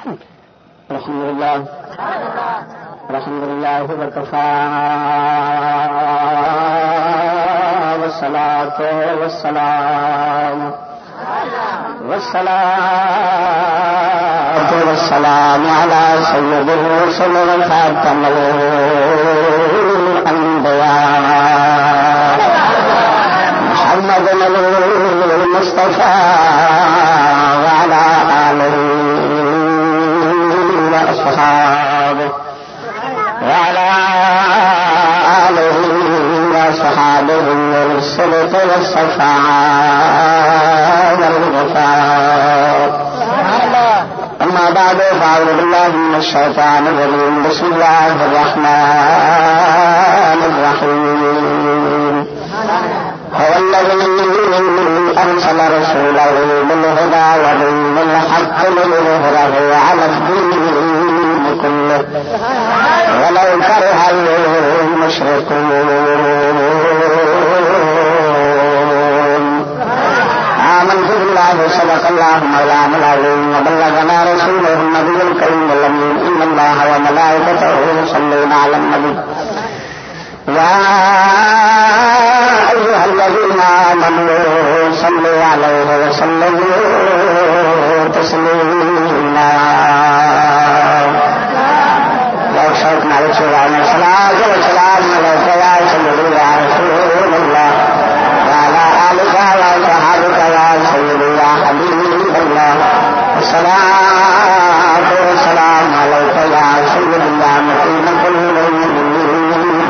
الحمد لله الحمد لله وكفى والصلاة والسلام. والصلاة والسلام على سيد الرسل وخاتم الأنبياء. محمد المصطفى وعلى آله وأصحابه وعلى آله وأصحابه والصدق والصفاء والغفار أما بعد فأعوذ بالله من الشيطان الرجيم. بسم الله الرحمن الرحيم. هو الذي أرسل رسوله بالهدى ودين الحق ليظهره على الدين. كله ولو كره المشركون آمنت بالله صدق الله مولانا العظيم۔ وبلغنا رسوله النبي الكريم الأمين إن الله وملائكته يصلون على النبي۔ يا أيها الذين آمنوا صلوا عليه وسلموا تسليما۔ لو شوق نال سلام سلام سلام عليك يا سيدي يا رسول الله وعلى آلك وصحابك يا سيدي يا حبيب الله الصلاة والسلام عليك يا سيدي يا مكين كل المؤمنين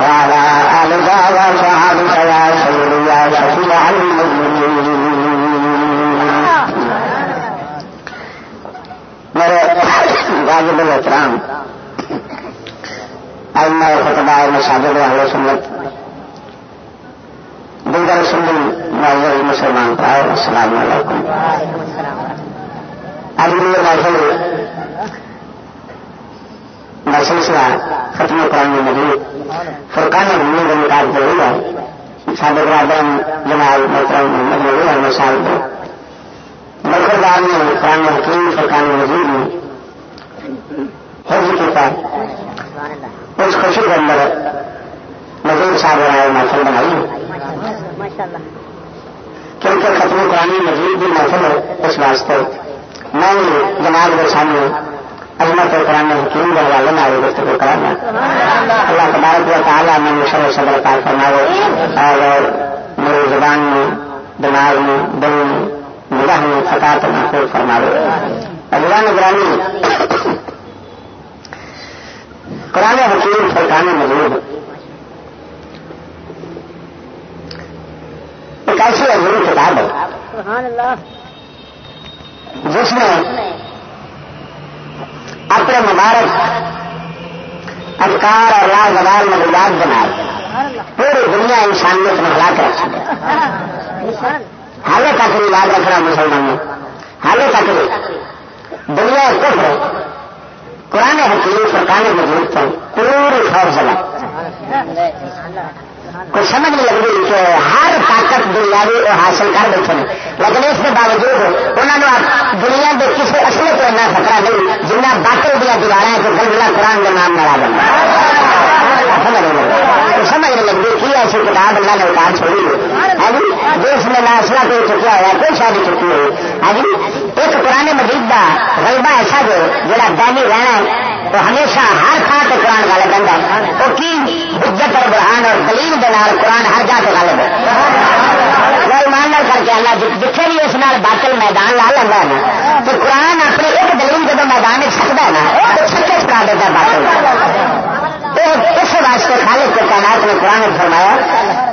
وعلى آلك وصحابك يا سيدي يا شفيع المؤمنين میرے واجب الاحترام علماء خطبہ مساجد اہل سنت دیگر سنی معذر مسلمان پاؤ السلام علیکم۔ آج میرے محفل میں سلسلہ ختم قرآن مجید فرقان گھومنے کے مطابق ہوئی ہے سابق برادر جناب محترم محمد نبی اور مسائل کو۔ مرکزدار نے قرآن حکیم، فرقان مجید میں۔ حفظ کیا اور اس خوشی کے اندر مزید صاحب رائے محفل بنائی کیونکہ ختم قرآن مجید بھی محفل ہے اس واسطے۔ میں جناب کے سامنے عظمت قرآن حکیم کے حوالے میں آگے گفتگو کرانا اللہ تبارک و تعالیٰ میں مشر صدر کار فرماوے اور میری زبان میں، دماغ میں، دل میں، نگاہ میں فقات محفوظ فرماوے۔ اللہ نگرانی قرآن حکیم فرقان مجید ایک ایسی عظیم کتاب ہے۔ جس میں اپنے مبارک افکار اور لاز زبان مدد بنائے پوری دنیا انسانیت میں ہلا کر رکھا حالے تک بھی یاد رکھنا مسلمانوں، حالے تک بھی۔ دنیا کفر قرآن حکیم فرقان مجید تو پوری خوف زلا کوئی سمجھ نہیں لگتی کہ ہر طاقت دنیاوی وہ حاصل کر بیٹھے ہیں۔ لیکن اس کے باوجود انہوں نے دنیا کے کسی اصل کو اتنا خطرہ نہیں جنہ باقی دیا دیوار کہ گلگلا قرآن کے نام مرا دینا سمجھ نہیں لگتی کی ایسی کتاب اللہ نے اتار چھوڑی ہے۔ ہاں جی دیش میں نہ کوئی چکیا ہوا کوئی شادی چکی ہوئی۔ ہے جی ایک قرآن مجید کا غلبہ ایسا جو جڑا دینی رہنا ہے تو ہمیشہ ہر تھان سے قرآن غالب بنتا ہے۔ وہ کی؟ حجت اور برہان اور دلیل کے نال قرآن ہر جا کے غالب ہے۔ ایمان کر کے اللہ جتنے بھی اس نال باطل میدان لا لینا ہے نا، تو قرآن اپنے ایک دلیل جب میدان میں چھکتا ہے نا تو چھکے چھکا دیتا ہے باطل اس واسطے خالد کے تعینات نے قرآن فرمایا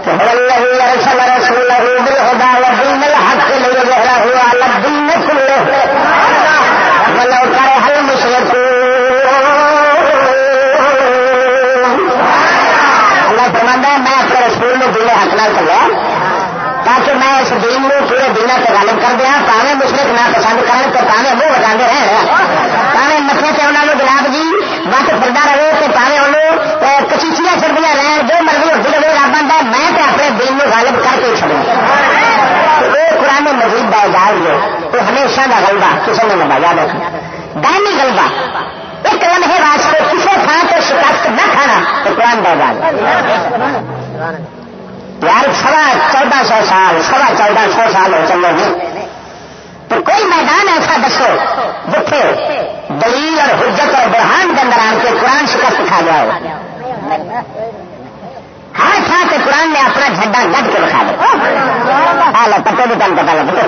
کہ رسول رسول بالہدا الحق لیظہرہ علی الدین کلہ ولو کرہ المشرکون اللہ فرماتا ہے میں اپنے رسول میں دل حق نہ چلیا تاکہ میں اس دین میں پورے دن سے غالب کر دیا پاوے مشرق نہ پسند کرن تو پاوے منہ بتا رہے پاوے مسئلے سے انہوں نے جناب جی وقت پڑتا رہے تو پاوے انہوں کچیچیاں رہن جو مرضی ہوتی رہے رب آتا میں تو اپنے دین میں غالب کر کے چڑھوں وہ قرآن مجید کا اعزاز ہے وہ ہمیشہ کا غلبہ کسی نے لمبا یاد رکھنا دائمی غلبہ۔ ایک لمحے واسطے کسی تھان سے شکست نہ کھانا، تو قرآن دے گا یار، سوا چودہ سو سال، سوا چودہ سو سال ہو چلے گے تو کوئی میدان ایسا دسو جتھے دلیل اور حجت اور برہان کے اندر آن کے قرآن شکست کھا جائے۔ ہر تھان سے قرآن نے اپنا جھنڈا گد کے دکھا دیا ہاں پتہ بھی کم پتا لگے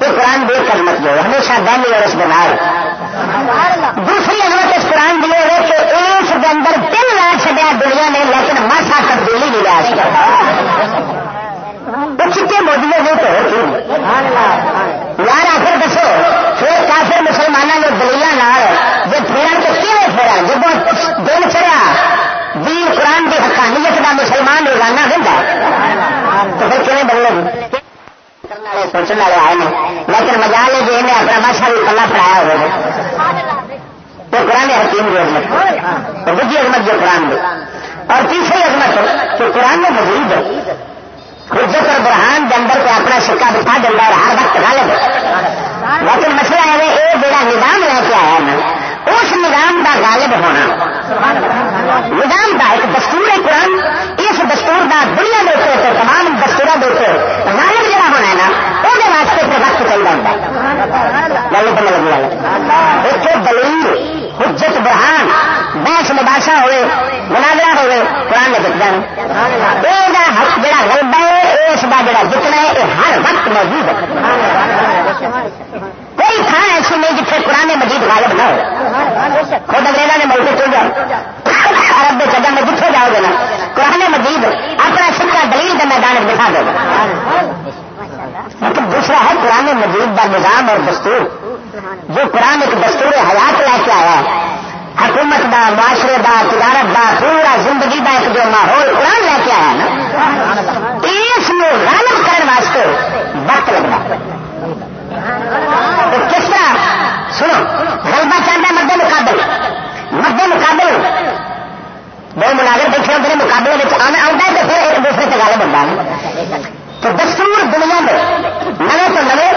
یہ قرآن دیکھ کر مت جو ہمیشہ دہلی اور اس بنار دوسری عزمت اس قرآن دیے ہوئے کہ اس کے اندر دل لا چڈیا دنیا نے لیکن ماسا تبدیلی نہیں لا سکتا۔ چکے موجود نہیں تو یار آخر دسو، پھر کافر مسلمانوں نے دلیل جو پھیرا تو کیوں پھیرا جب دل چڑیا قرآن کی حقانیت کا مسلمان روزانہ دینا تو پھر کیون بدلے گی سوچنے والے آئے ہیں۔ لیکن مزاج ہے جی انہیں اپنا ماشا بھی پلا پڑھایا ہوا تو قرآن حکیم کی عظمت اور دوسری عظمت جو قرآن دی۔ اور تیسری عظمت کہ قرآن میں مزید ہے۔ حجت اور برہان کے اندر پہ اپنا سکا بٹھا دینا اور ہر وقت غالب ہے۔ لیکن مسئلہ ہے یہ جڑا نظام لے کے آیا نا، اس نظام کا غالب ہونا۔ نظام کا ایک دستور ہے قرآن، اس دستور کا دنیا دیکھے تو تمام دستور دیکھے غالب جڑا ہونا ہے نا وہ واسطے پھر وقت چل رہا ہے۔ ایک دلیل، حجت، برہان، بحث مباشا ہوئے، مناظرہ ہوئے، قرآن نے جت جانا یہ حق جڑا غلبہ ہے، اس کا جڑا جتنا ہے، یہ ہر وقت موجود ہے۔ کوئی تھان ایسی نہیں جتنے قرآن مجید غالب نہ ہو۔ خود انگریزا نے ملک چل جاؤ عرب کے چدر میں جتنے جاؤ گے نا، قرآن مجید اپنا سکا دلیل کے میدان دکھا دے گا۔ دوسرا ہے قرآن مجید کا نظام اور دستور۔ جو قرآن ایک دستور حیات لے کے آیا ہے۔ حکومت دا، معاشرے دا، تجارت دا، پورا زندگی دا ایک جو ماحول قرآن لے کے آیا نا، اس غالب کرنے واسطے وقت لگتا۔ کس طرح سنو غلبہ چاہتا ہے مد مقابل مد مقابل دو ملازم بیٹھے ہوتے ہیں، مقابلے میں آنا آتا ہے تو پھر ایک دوسرے سے غالب بنتا ہے۔ تو دستور دنیا میں نئے تو نئے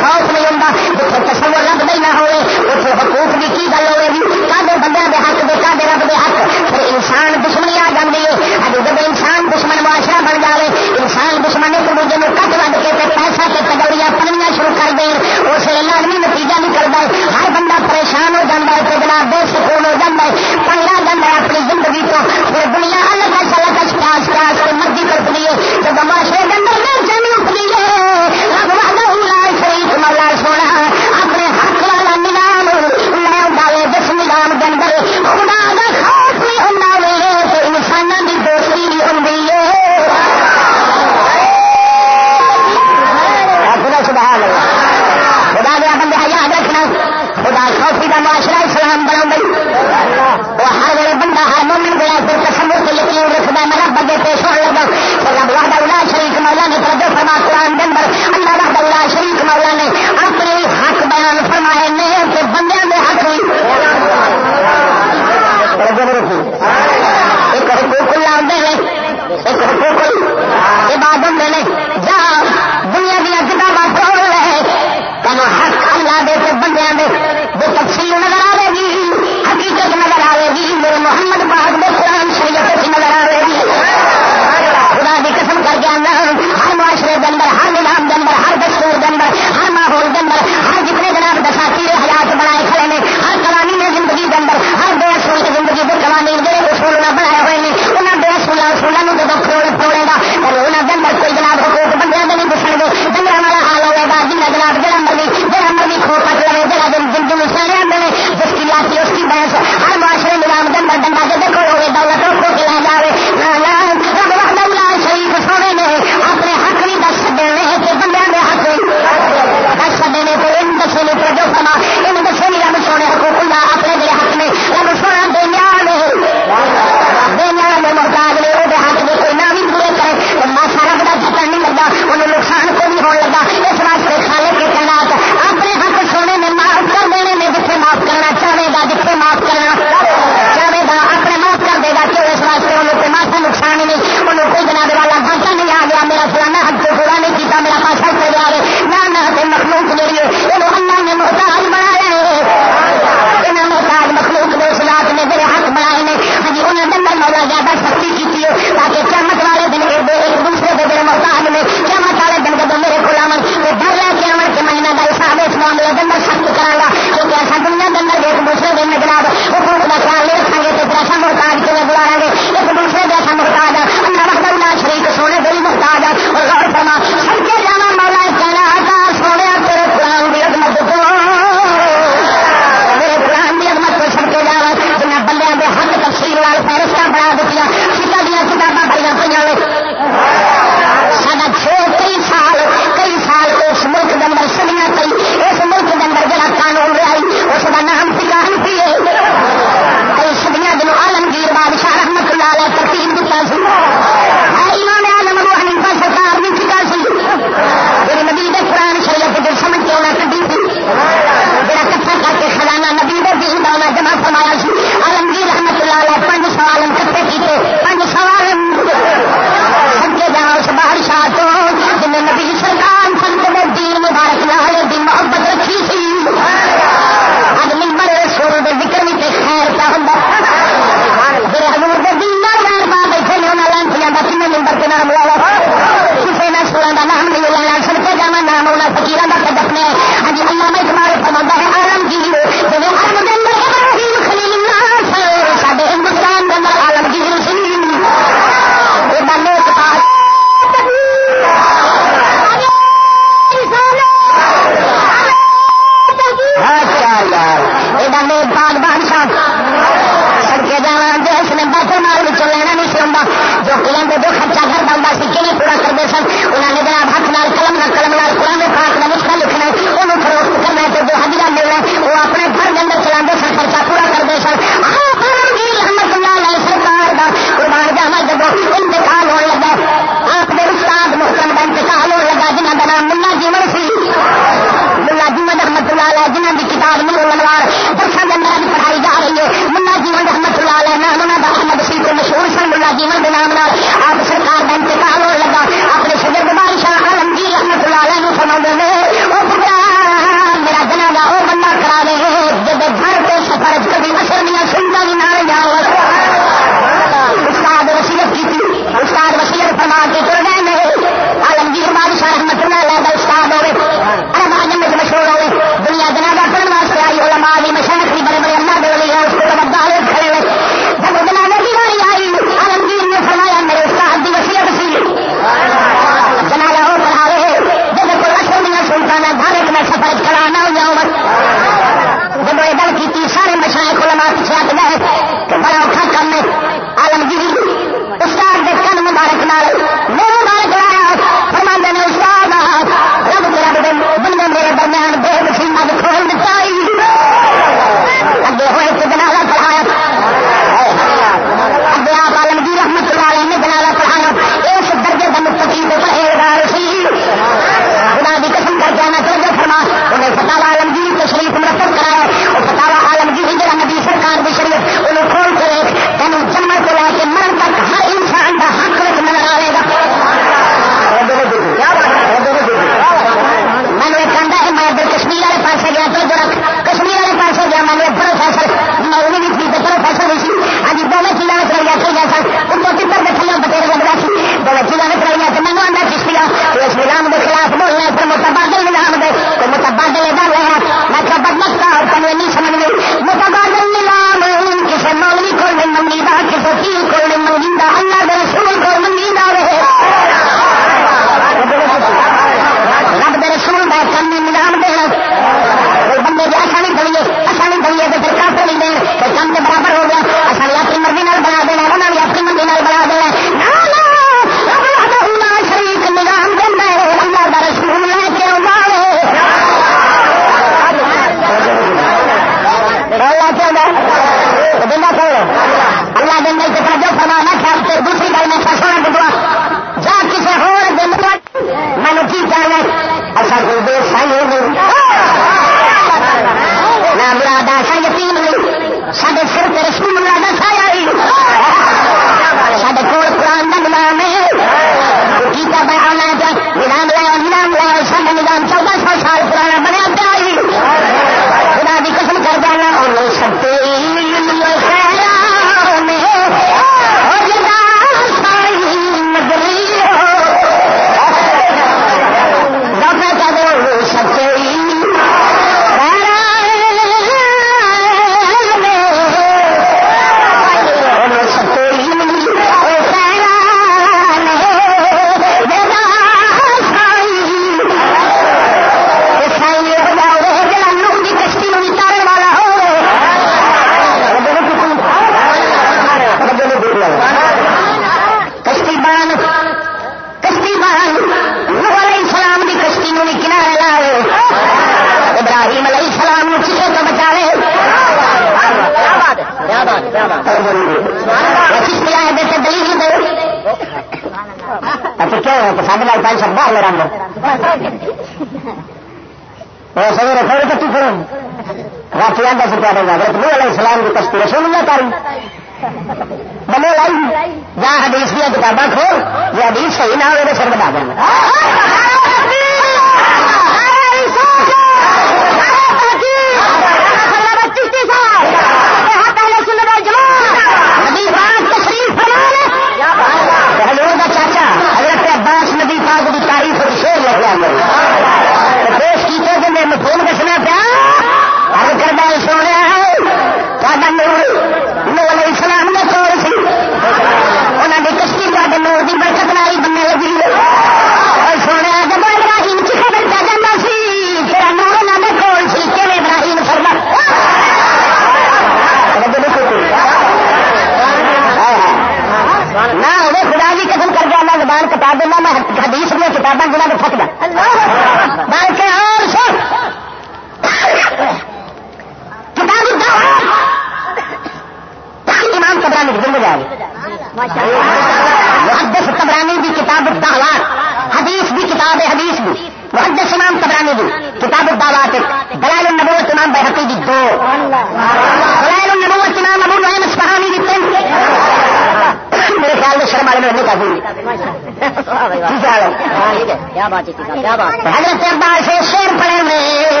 کیا بات کیا بات حضرت عباس شیر پڑے ہوئے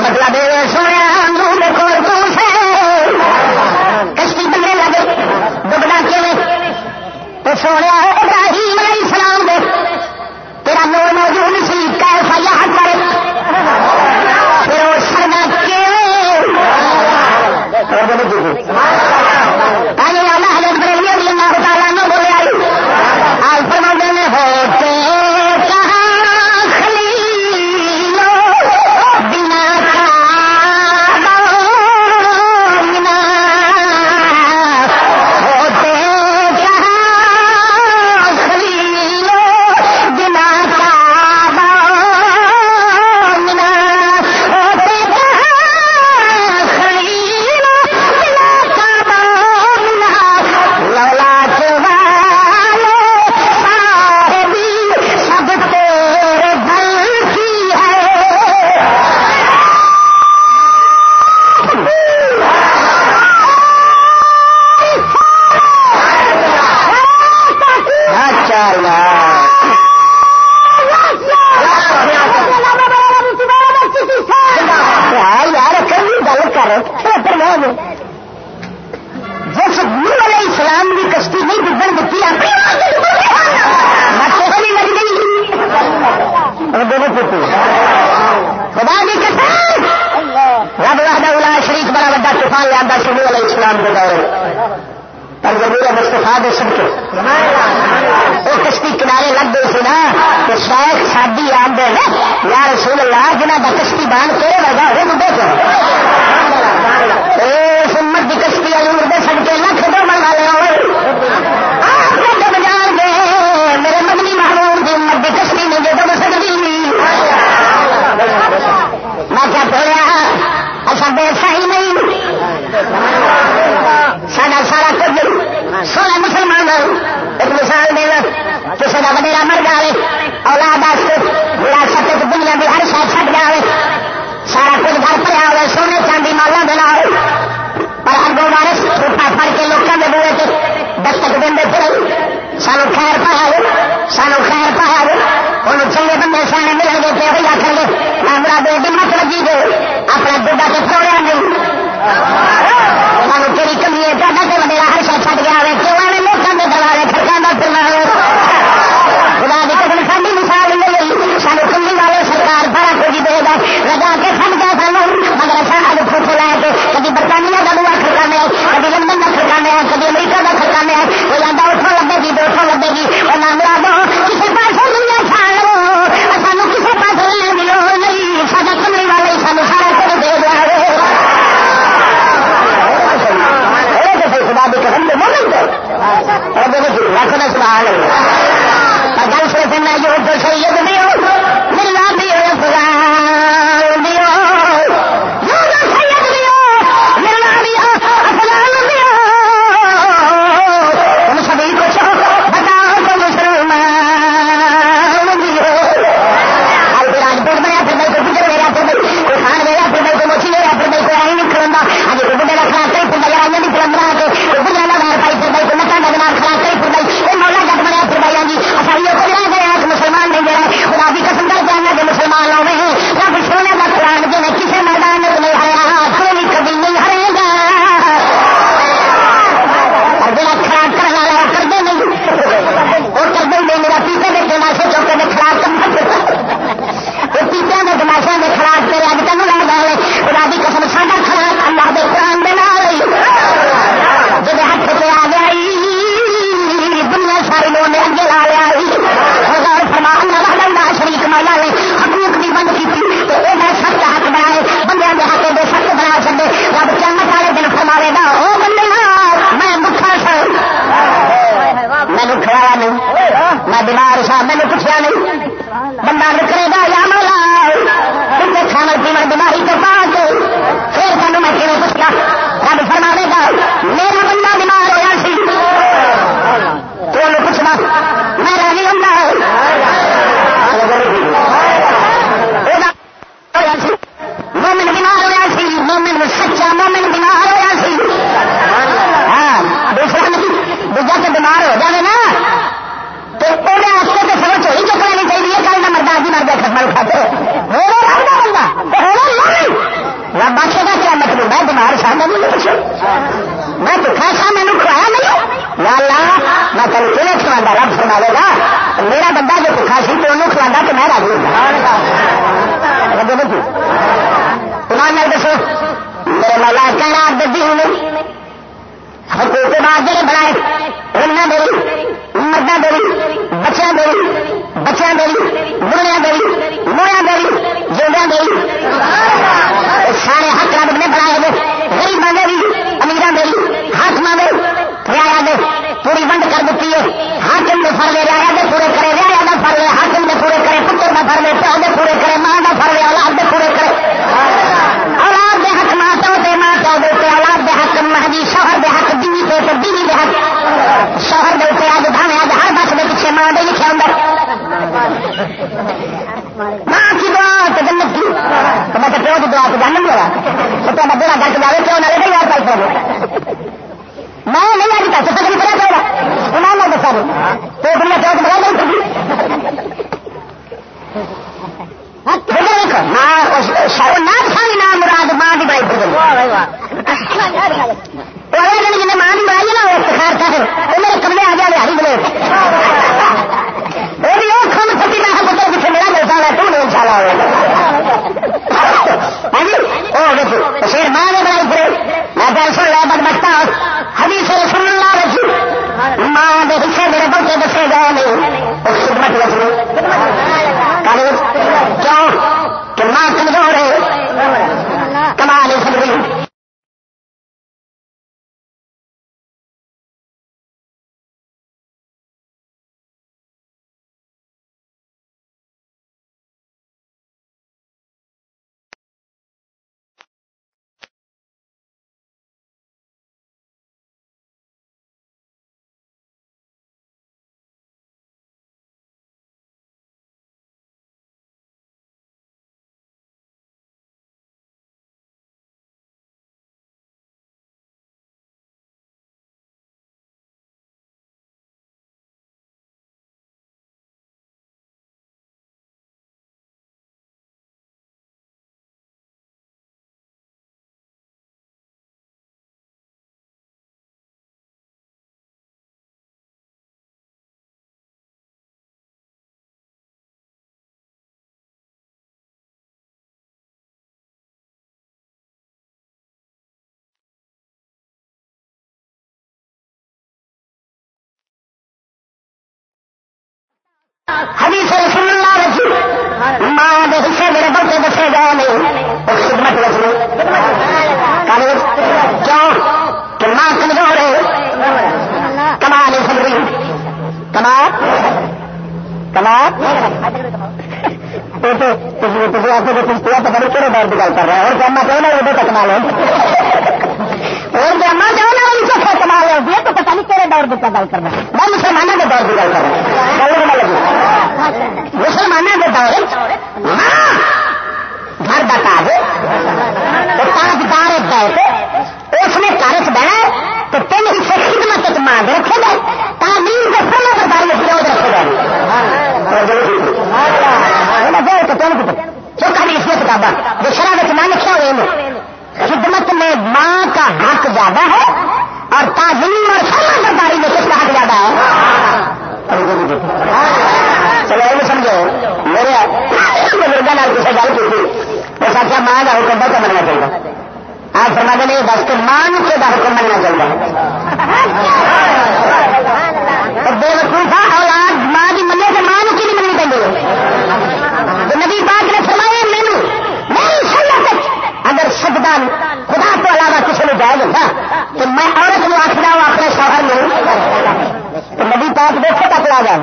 مطلب سونے حدیث رسول اللہ رکھی ماں دے حصے میرے بچے دسے گئے نہیں اور خدمت رکھنی کیوں کہ ماں کمزور ہے کما نہیں سکتی کما کما بڑے کہڑے دور کی گل کر رہے ہیں اور کما چاہنا وہ تو کما لو اور کما چاہنا وہ کما لو تو پتا نہیں کہڑے دور کی گل کر رہا میں مسلمانوں کے دور کی گل کر رہا ہوں مسلمانوں کے دور گھر بتا دے تاجدار بیٹھ اس نے گھر چ بہنا تو تین حصے خدمت مانگ رکھے گئے۔ تعلیم کے سمے برداری فروغ رکھے گئے۔ چوکا نہیں اس میں کتابیں جو شرح نہ لکھا ہوئے خدمت میں ماں کا حق زیادہ ہے اور تعلیم اور سمے برداری میں کس کا حق زیادہ ہے؟ چلو یہ سمجھو، میرے بزرگوں کسی گل کی تھی اس آخیا ماں کا حکم بہت مننا چاہیے۔ آپ فرما دیں بس تو مان کے کا حکم مننا چاہیے۔ بے وقوفا ہاں، اولاد ماں کی مننے سے ماں کی نہیں مننی پہ نبی پاک نے فرمایا مینو میری سنت اگر سجدہ خدا تو علاوہ کسی نے جائز ہوتا تو میں عورت کو آخر ہوں اپنے شوہر میں نبی پاک دیکھو تک لا جائے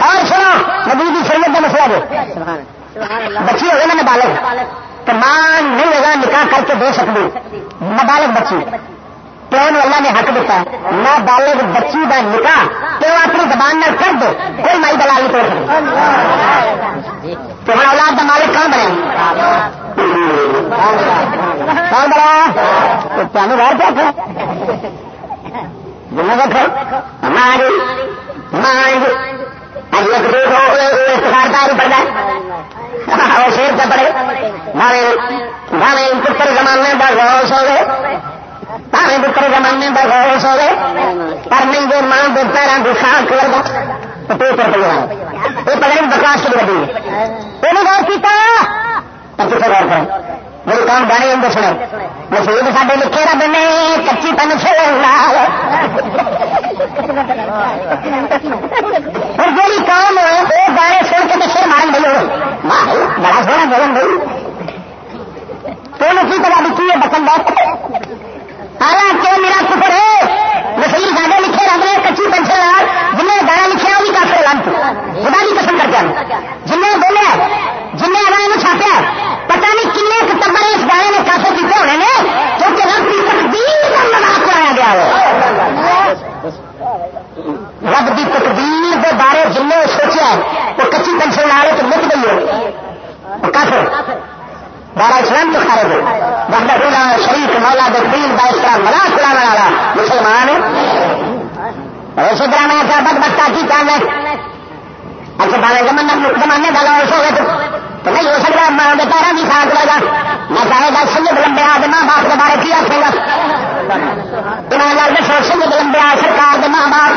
اور سنو، نبی کی شریعت کا مسئلہ دے۔ بچی ہوگی نا نابالغ تو ماں نہیں ہوگا، نکاح کر کے دے سکتی۔ نابالغ بچی۔ پیو نے اللہ نے حق دیتا ہے نابالغ بچی کا نکاح پیو اپنی زبان میں کر دو کوئی مائی دلال نہیں توڑ سکتی۔ تو ہوں اولاد کا مالک کون بنے؟ کون بنا تمہیں باہر کیا مانگ مانگ شیر کا پڑے بھاوے بھاوے، پتر زمانے کا روس ہو گئے پاوے بکرے زمانے کا گوس ہوئے۔ پر نہیں جو ماں کے پیروں کی خاک لگا تو پیپر پہ یہ پکڑے بکواس کی وڈی وہ غور کیا کتنے غور کریں میرے کام گانے سنے مسیح لکھے رب نے کچی پن اور جی کام وہ گانے سن کے تو سر مارن بڑا سونا تو کی پتا ہے بات حالانکہ میرا کفر ہے نسیر ساڈے لکھے رب نے، کچی پنچل جن نے گانا لکھا وہ بھی کافی لانت خدا بھی پسند کرتے ہیں جن نے بولے جن نے اگر چھاپیا پتا نہیں کن کتبر اس گانے نے کافی کیتے ہونے نے کیونکہ رب کی تقدیر کا مذاق کرایا گیا ہے۔ رب کی تقدیر کے بارے جن نے سوچا وہ کچی پنچل لا رہے تو مک گئی ہے کافر۔ بارہ اسلام تو خارج ہو بہت رولا شریف مولا دین با اس طرح ملا کھلانے والا مسلمان اسی طرح میں ایسا بد بتا کی کام ہے۔ اچھا بارے زمانے زمانے کا لوس ہوئے تو۔ نہیں ہو سکتا ماں کے پیروں کی ساتھ لگا میں چاہے گا سنگھ لمبے آدھ ماں باپ کے بارے کی آخے گا۔ ایمان دسو سنگھ لمبے سرکار کے ماں باپ۔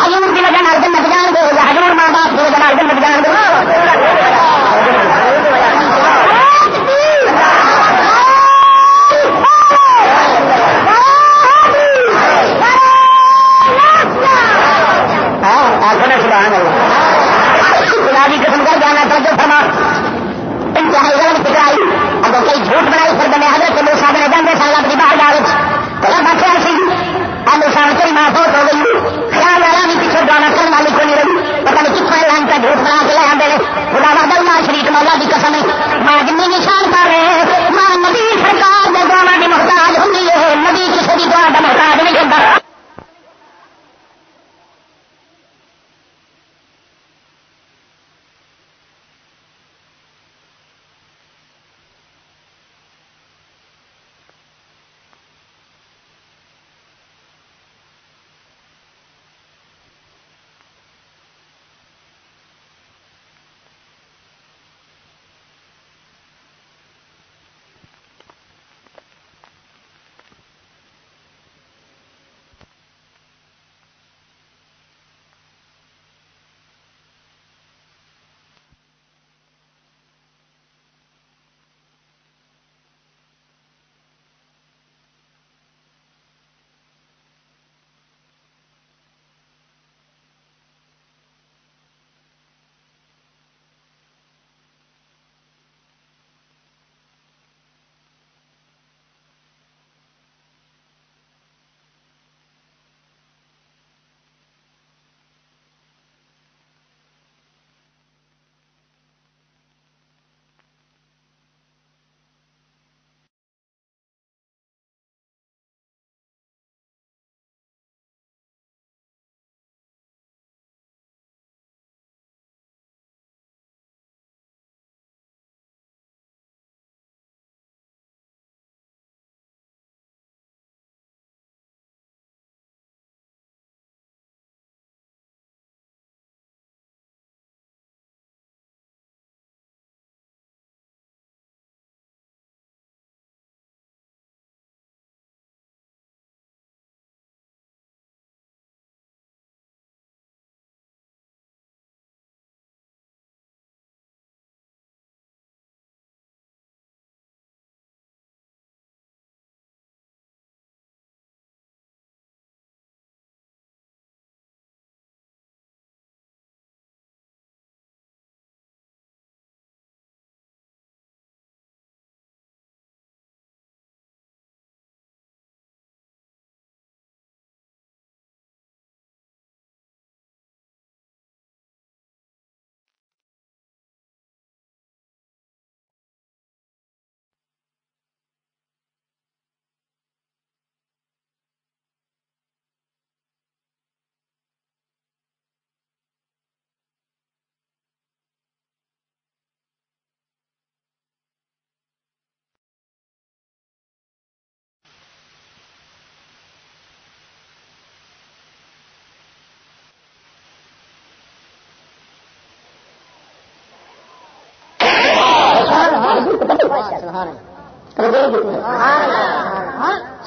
ہزور کی وجہ نت جان گے ہزور ماں باپ کی وجہ نت جان گے کر جو فرما انتہائی غلط فکرائی اگر کئی جھوٹ بنائی، پھر بنے حضرت موسا بنے جانے سال اپنی باہر ڈالچ تو بچا سی موسا کوئی معافوت ہو گئی۔ خیال والا بھی پیچھے گانا کرنے والی کو نہیں رہی۔ پتا نہیں کتنا لائن کا جھوٹ بنا کے لے آدھے خدا بادل ماں شریف مولا کی قسم ماں جن نشان کر رہے ہیں۔ ماں نبی سرکار کے دعا کی محتاج ہوں نبی کسی بھی دعا کا محتاج نہیں ہوتا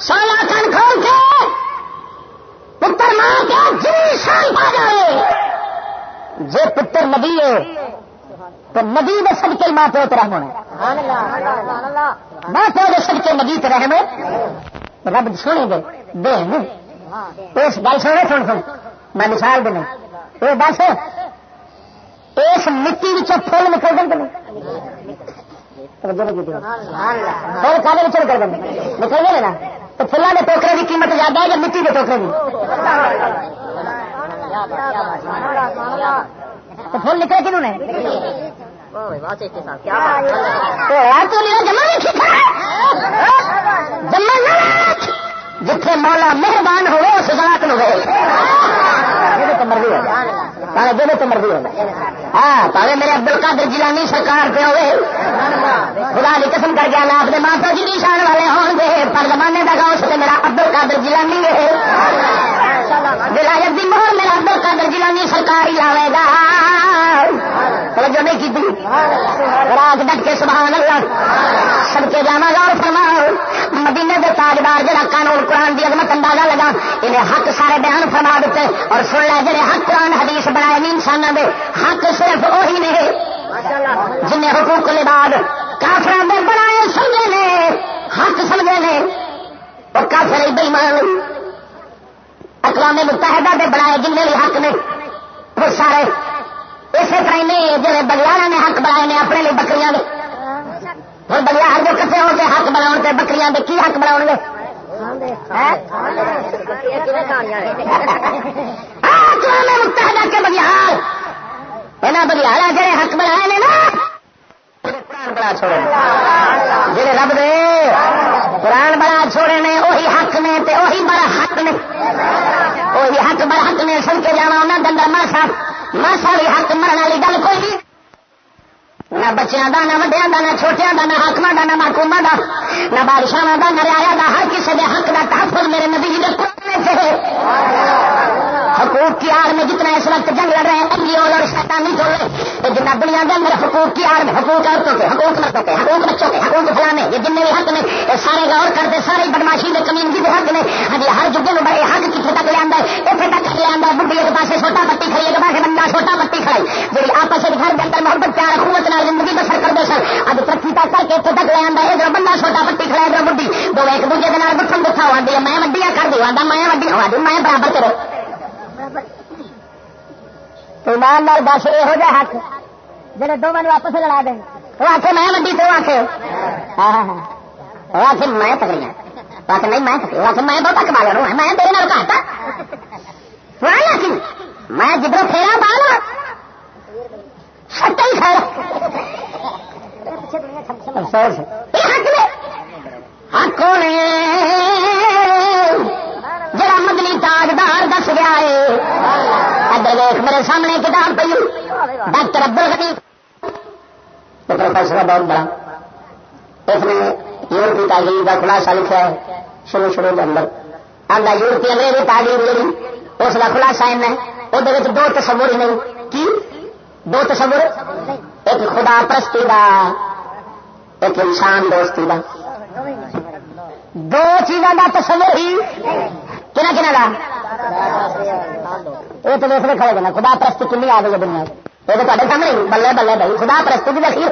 سالا کن کھول کے پتر ماں کا جی شان پا جائے۔ جی پتر نبی ہے، تو نبی میں سب کے ماں پیو رحم ماں پیو سب کے نبی تو رحم رب سونے دے دے اس گل سنے سن سن۔ میں مثال دوں یہ بس، اس مٹی پھول نکل دیں کھانے نکل گئے نا تو فلان کے ٹوکرے کی قیمت زیادہ ہے یا مٹی کے ٹوکرے کی تو فل نکلے کنوں نے جتنے مولا مہربان ہوئے اس ذات نو گئے مرضی ہو جی تو مرضی ہونا ہاں پہلے میرے ابد ال کادر جیلانی سرکار پہ ہوئے۔ خدا کی قسم کر کے آپ کے ماتا جی نشان والے ہون گے۔ پر زمانے کا گاؤں سے میرا ابد ال کادر جیلانی ہے۔ ولایت دی مہر میرا ابد القادر جیلانی سرکار ہی آئے گا۔ توجہ نہیں کی راگ ڈٹ کے سبحان اللہ۔ سب کے جانا گا فرماؤ۔ مدینے کے تاجدار جڑا قانون قرآن کی عظمت اندازہ لگا، انہیں حق سارے بیان فرما دیتے اور سن لے جڑے حق قرآن حدیث بنائے نہیں انسانوں کے حق صرف وہی نے۔ جن حقوق لباد کافر بنائے سمجھے نے، حق سمجھے نے۔ اور کافر بےمان اقوام متحدہ کے بنائے جن بھی حق نے۔ وہ سارے اسی طرح نہیں جی بگیارا نے حق بنائے نے اپنے لیے بکری نے ہوں بگیار جو کٹے ہو کے حق بنا بکریاں کی حق بنا گے؟ ہاں؟ ہاں، متحدہ کے بگیار یہاں بگیارا جہے حق بنائے نے نا قرآن چھوڑے جہے رب دے قرآن بڑا چھوڑے نے وہی حق نے وہی بڑا حق نے۔ وہی حق بڑا حق نے، سن کے جانا انہوں نے اندر ماسا ماسا بھی حق مرن والی گل کوئی نہیں نہ بچیاں دا نہ وڈیا دا نہ چھوٹیاں دا نہ حاقم دا نہ محکوما دا نہ بادشاہ دا نہ ریا دا ہر کسی کے حق کا تحفظ میرے نبی جی کے حقوق کی آڑ میں جتنا اس وقت جنگ لڑ رہے ہیں انگلیوں اور شیطانی جو تو جتنا دنیا کے اندر حقوق کی آڑ میں حقوق عورتوں کے، حقوق مردوں کے، حقوق بچوں کے، حقوق فلانے، یہ جتنے بھی حق نے سارے غور کرتے، سارے بدماشی کے کمیونٹی کے حق نے ہاں جی ہر جگہ میں بڑے حق کتنے تک لے آتا ہے۔ اتنے تک لے آتا ہے۔ بڑھی ایک پاس چھوٹا پٹی کھڑی ایک پاس بندہ چھوٹا پٹی کھڑائی جی آپس کے گھر کے اندر محبت، پیار خوبت نال زندگی بسر کرتے سن، اب ترقی تک کر کے اتنے تک لے آتا ہے۔ ادھر بندہ چھوٹا پٹی کھڑا ادھر بڑھی دو ایک دوسرے کے گٹھن گٹھا آتی ہے میں وڈیا کر دوں آتا میں وڈی ہوا دی میں برابر کرو ایمان لال دس یہو جہ حق جہے دونوں واپس لڑا دیں وہ آخ میں وڈی تو آخ وہ آخ میں پکڑی وہ آخ نہیں، میں پکڑی وہ آخ میں بہت کما لڑوں میں تیرے نال کہتا میں جدھر پھیرا بال سچا ہی خیر حق نے۔ جڑا مدنی تاجدار دس گیا ہے۔ ادھر ویخ میرے سامنے کتاب پی ڈاکٹر ابدل غنی پروفیسر بہت بڑا. اس نے یورپی تعلیم کا خلاصہ لکھا ہے. شروع شروع کے اندر. آدھا یورپی انگریزی تعلیم جی اس کا خلاصہ ہے وہ دو تصور ہی نہیں کی؟ دو تصور. ایک خدا پرستی کا ایک انسان دوستی کا دو چیزوں کا تصور ہی. کہنا کہنا یہ تو دیکھنے کھڑے گا خدا پرستی کن آ گئی دنیا یہ تو سامنے بلے بلے بھائی خدا پرستی کی دکھی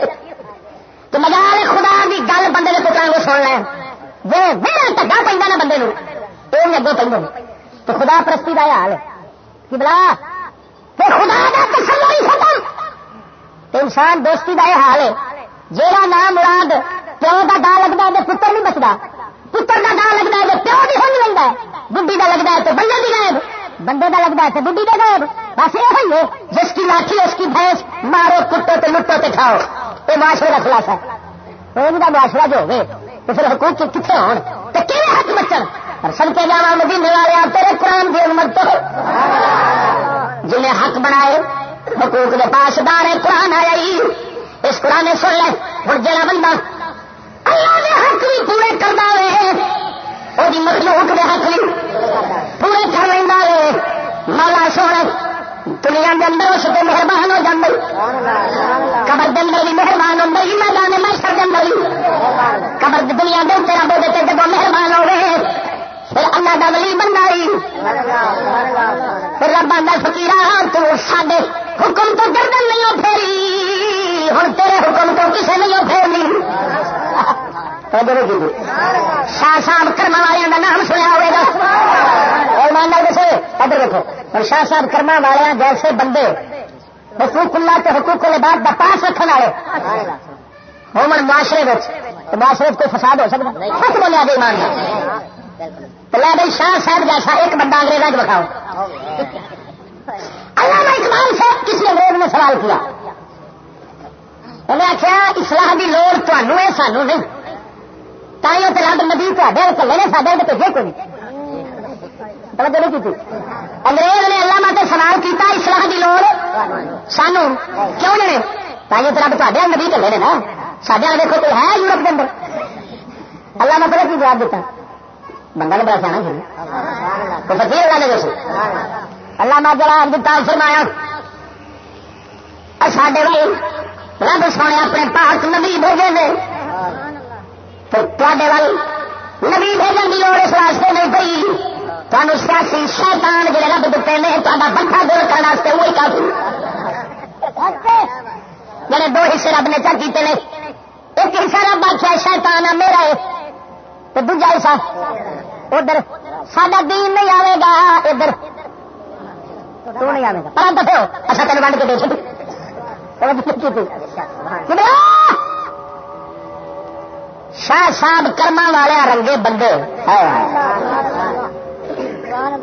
تو مزہ آئے خدا کی گل بندے کے پترا کو سن لیں ٹگا پہ نا بندے یہ اگوں پہ تو خدا پرستی کا حال ہے کہ بلا خدا ختم انسان دوستی کا یہ حال ہے جہاں نام مراد پیو کا دا لگتا ہے پتر نہیں بچتا پتر کا دا لگتا ہے پیو بھی ہو نہیں لگتا ہے بڈی کا لگتا ہے تو بندے بھی غائب بندے کا لگتا ہے تو بڈی کا غائب بس یہ ہوئی ہے، جس کی لاٹھی، اس کی بھینس، مارو، کٹو تو لٹو تو کھاؤ۔ یہ معاشرے کا خلاصہ ہے۔ کا معاشرہ جو ہوگی تو پھر حقوق کتنے ہو تو کہ حق بچن؟ اور سب کے جانا مدینے والے آپ تیرے قرآن کی عظمت تو۔ جنہیں حق بنائے، حقوق کے پاس دار قرآن آیا اس قرآن سن لے ہوں جڑا بندہ اللہ نے حق بھی پورے کر دے وہ مخلوق کے حق بھی پورے کر لینا ہے۔ مولا سونا، دنیا کے اندر اس پہ مہربان ہو جاتے قبر کے اندر بھی مہربان ہوں گی میدان محشر کے اندر بھی۔ قبر دنیا کے اتنے رب دیتے جب مہربان ہو گئے پھر اللہ کا ولی بندہ رب آدھا فکیر تو سڈے حکم تو گردن نہیں ہو پھیری ہوں تیرے حکم تو کسی نہیں ہو پھیری شاہ صاحب کرما والوں کا نام سنیا ہوئے گا۔ ایماندار دسے ادھر دیکھو شاہ صاحب کرما والے جیسے بندے حقوق اللہ کے حقوق کے بعد پاس رکھنے والے۔ ہومن معاشرے معاشرے کو فساد ہو سکتا؟ سچ بولیا جی ایمان تو لے بھائی شاہ صاحب جیسا ایک بندہ انگریزا کو بتاؤ علامہ اقبال سے کسی انگریز نے سوال کیا۔ انہیں آخیا اسلح کی لوڑ تمہوں ہے سانو نہیں۔ تائیوں تو رب نبی تے کلے نے سارے بھیجے کوئی توجہ کی انگریز نے اللہ ماتے سوال کیتا اسلح کی لوڑ سانو کیوں نہیں تائیوں تو رب تے نبی کلے نے نا سڈے والے دیکھو کوئی ہے یورپ کے اندر اللہ نے کی جواب دیتا بندہ نے بڑا سیاح پھر تو فکیر اللہ نے دسو اللہ میں جواب دیتا فرمایا ساڈے بھائی رب سونے اپنے پاک نبی بھیجے نے تے وال نبی بھیجن کی لوڑ اس واسطے نہیں پی تمہیں سیاسی شیطان جڑے رب دیتے ہیں تا بٹھا دور کرنے واسطے وہی کافی جڑے دو حصے رب نے چل کیتے ہیں ایک حصہ رب آخیا شیطان میرا ہے، تو دوجا حصہ ادھر سڈا دین نہیں آئے گا ادھر. تو نہیں آئے گا پر دسو اچھا تین ونڈ کے دے چکی شاہ صاحب کرما والے رنگے بندے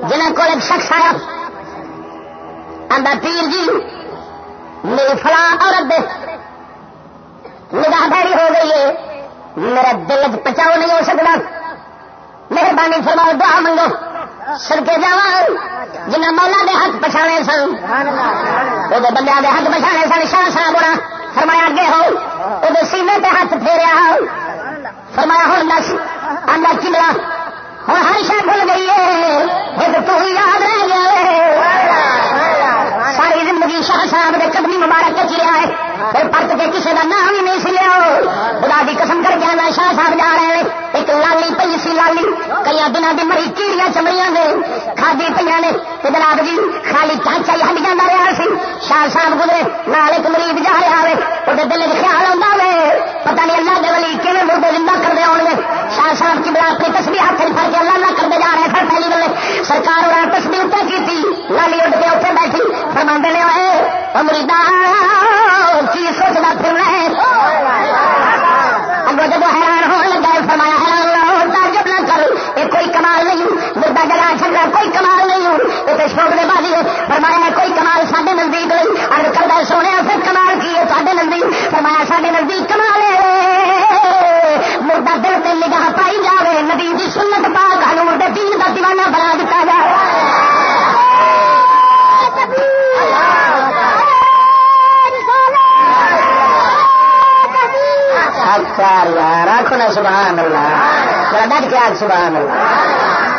جنہیں کو ایک شخص آیا آدھا پیر جی میری فلاں عورت دے۔ نگاہ بھڑی ہو گئی ہے۔ میرا دل پچاؤ نہیں ہو سکتا مہربانی فرماؤ، دعا منگو سڑکے جا جنہ مولا دے حق پچھانے سن۔ وہ بندے دے حق پچھانے سن، شاہ شاہ بڑا فرمایا، اگے ہو۔ وہ سینے تے ہاتھ پھیریا ہو۔ فرمایا، ہوں دس آدھا چملا ہوں ہر شہ بھول گئی ہے۔ تو یاد رہ گیا ساری زندگی شاہ صاحب کے قدمی مبارک چلیا ہے۔ پھر پرت کے کسی کا نام ہی نہیں سی لیا خدا کی قسم کر کے شاہ صاحب جا رہے ہیں۔ ایک لالی پی سی لالی۔ کئی دنوں کی مری کیڑیاں چمڑیاں نے کھادی پہ نے۔ جناب جی خالی چانچا ہی ہٹ جانا رہا سی۔ شاہ صاحب گزرے۔ نال ایک مریض جا رہا ہے وہ دل چ خیال آتا ہے پتا نہیں اللہ کے ولی کھے مردے زندہ کرتے آؤ گے۔ شاہ صاحب کی بلا اپنی تصویر ہاتھ پھڑ کے اللہ اللہ کرتے جا رہے ہیں۔ پہلی بلے سرکار اور تصویر اتنے کی تھی لالی اٹھ کے اتنے بیٹھی۔ فرما نے امریدا کی سوچنا پھر رہے اگو جب حیران ہونے لگا، فرمایا ہاں، حیران تعجب نہ کر، یہ کوئی کمال نہیں مردہ جگہ چکا کوئی کمال نہیں ہوں یہ تو شوق نے بازی فرمایا کوئی کمال سارے نزدیک نہیں ارد کردہ سونے پھر کمال کی ہے سارے نزدیک۔ فرمایا سارے نزدیک کمال ہے۔ مردہ دل سے نگاہ پائی جائے ندی کی سنت پا گھر دین کا دیوانہ بنا دیتا جائے۔ یار آخو نا سبحان اللہ۔ ڈٹ کے آج سبحان اللہ۔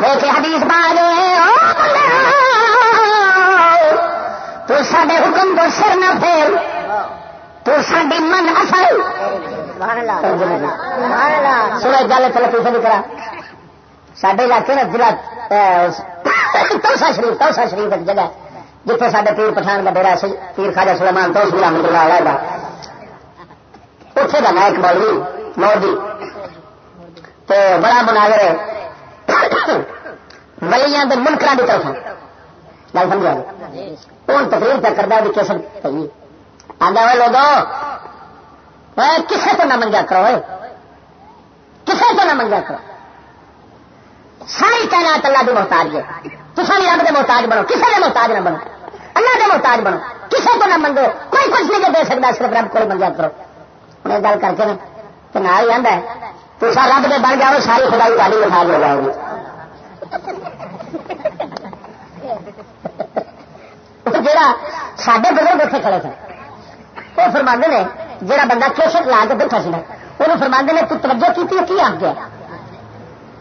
دیکھے حدیث باغ تو سڈے حکم کو سر نہ پھیل تو ساری من اصل۔ سنو گل چلو پیسے بھی کرا۔ سڈے علاقے نا ضلع توسا شریف توسا شریف ایک جگہ جتنے سارے پیر پٹھان کا ڈیرا سی پیر خاجا سلیمان تو اس رحمت اللہ علیہ اتنے کا ایک مولوی، مودی۔ تو بڑا مناظر ہے۔ ولیاں دے منکرا کی طرف گل سمجھا کون تقریر پہ کرتا بھی کیسے پی آدھا وہ لوگوں کسے تو نہ منگا کرو کسے تو نہ منگا کرو۔ ساری تعینات اللہ کی محتاج ہے۔ تصا بھی رب کے محتاج بنو کسی کے محتاج نہ بنو۔ اللہ کے محتاج بنو۔ کسے تو نہ منگو، کوئی کچھ نہیں دے سکتا صرف رب کو منگا کرو۔ انہیں گل کر کے تو نہ ہی آدھا تو سا رب کے بن جاؤ ساری خدائی تاری محتاج ہو جائے گی جا سڈے بزرگ اتنے کھڑے تھے وہ فرما نے جہاں بندہ کیسٹ لا کے بیٹھا سا وہ فرما نے تو توجہ کی کی آ گیا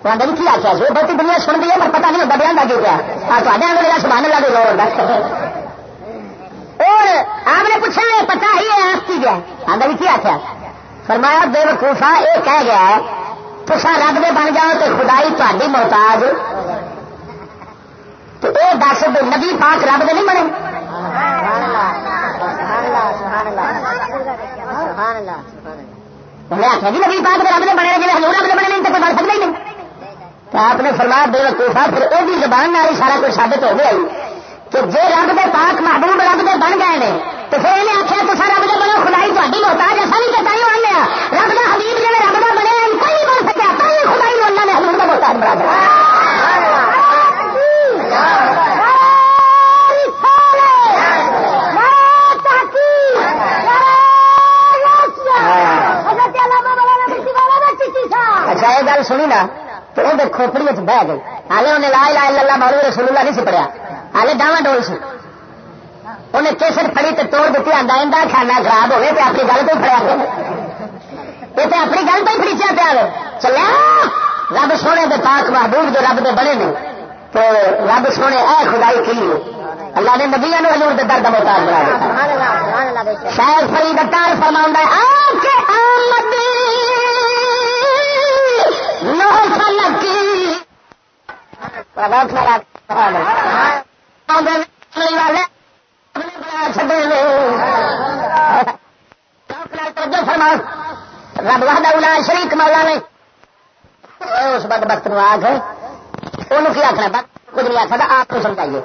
آدھا بھی کی آخیا سی بہت دنیا سن سنتی ہے پر پتا نہیں ہوتا بیان لگے گیا تے میرا سمان لگے گا اور آپ نے پوچھا پتا ہی ہے، آپ کی گیا آدھا بھی کی آخیا فرمایا بے وقوفا یہ کہہ گیا ہے تصا رب دے بن جاؤ تو خدائی تاری محتاج۔ تو وہ دس نبی پاک رب دے نہیں بنے؟ انہیں آخیا جی نبی پاک رب دے بنے جی ہزور رب دے بنے نہیں تو کوئی بن سکتا ہی نہیں۔ آپ نے فرمایا بے وقوفا پھر وہ بھی زبان نہ سارا کچھ ثابت ہو گیا کہ جی رب دے پاک محبوب رب دے بن گئے تو پھر انہیں آخیا تو سر رب دے بنو خدائی تاری محتاج ایسا نہیں کہ تھی آنے رب کا حبیب جی رب کا بنے کوئی بن سکیا تھی خدائی انہوں نے حضور کا محتاج بنا دیا۔ اچھا یہ گل سنی نا، تو وہ کھوپڑی بہ گئی۔ ہالے انہیں لا لا لا مالو رسول اللہ نہیں سی پڑیا ہالے ڈاواں ڈول سی انہیں کیسر پڑی تو توڑ دیتی آتا اندر کھانا خراب ہوئے تو اپنی گل تو پڑیا یہ تو اپنی گل تو ہی فریچیا پیا چلیا، رب سونے دے پاک محبوب جو رب دے بنے نے، تو رب سونے، اے خدائی کی اللہ نے نبیا نو حضور دے درد محتاج بنا شاید فرید اتار فرما آپ کے آمد۔ نو سنکی رب وحدہ اولا شریک مولا نے اس بد بخت نو آ گئے انہوں کی آخنا بد کچھ نہیں آ سکتا آپ کو سمجھائیے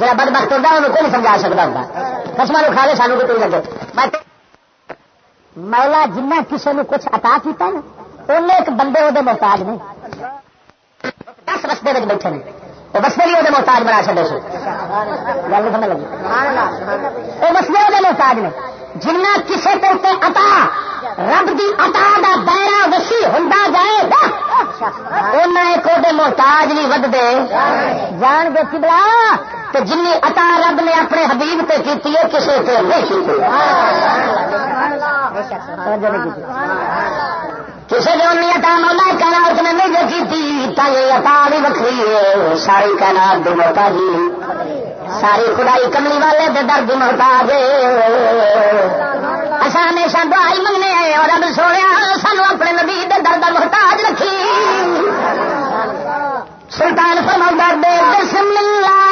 جا بد بخت ہوتا انہوں کو نہیں سمجھا سکتا ہوتا قسم کھا لے سانو کوئی لگے مولا جنہ کسی نے کچھ عطا کیتا نا انہیں ایک بندے وہ محتاج نے، دس بستے بیٹھے نے۔ وہ بستے بھی وہ محتاج بنا چلے سو۔ گل سمجھ لگی۔ وہ بستے وہ محتاج نے۔ جنہ کسی تو اتا رب دی اتا دا دائرہ وسیع ہوں جائے گا ایک وہ محتاج نہیں ودتے جان گے بلا کہ جن اتا رب نے اپنے حبیب تے کی ہے کسی سے نہیں کی کسی نے انہیں اتا مولا کہنا اس نے نہیں جو کی یہ اتا بھی وکری ہے۔ ساری کہنا دو محتاجی ساری خدائی کملی والے دے در درد محتاج اصا ہمیشہ دعائی منگنے آئے اور اب سویا سانو اپنے نبی دے در درد محتاج رکھی۔ سلطان فرما دے بسم اللہ۔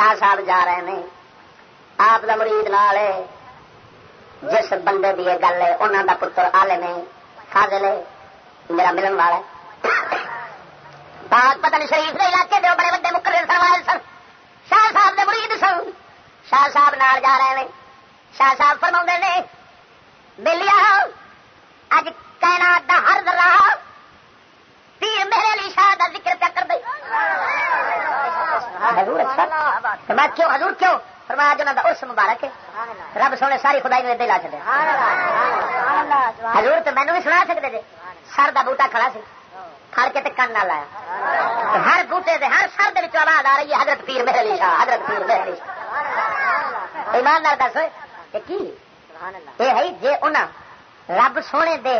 شاہ صاحب جا رہے ہیں۔ آپ کا مرید نال ہے۔ جس بندے کی یہ گل ہے انہوں کا پتر آلے نے، فاضل میرا ملن والا ہے۔ پتن شریف کے علاقے دے بڑے بڑے مقرر سن۔ شاہ صاحب دے مرید سن۔ شاہ صاحب نال جا رہے ہیں۔ شاہ صاحب فرما نے بلیا فرمایا کیوں حضور کیوں؟ فرمایا اج انہوں کا اس مبارک ہے. رب سونے ساری خدائی نے میں لا چکے ہزور تو مینو بھی سنا سکتے جی سر کا بوٹا کھڑا سی کھڑ کے تو کن نہ لایا۔ ہر بوٹے سے ہر سر دے آواز آ رہی ہے حضرت پیر میرے لیے حضرت پیر میرے لیے ایماندار دس یہ ہے جی انہاں رب سونے دے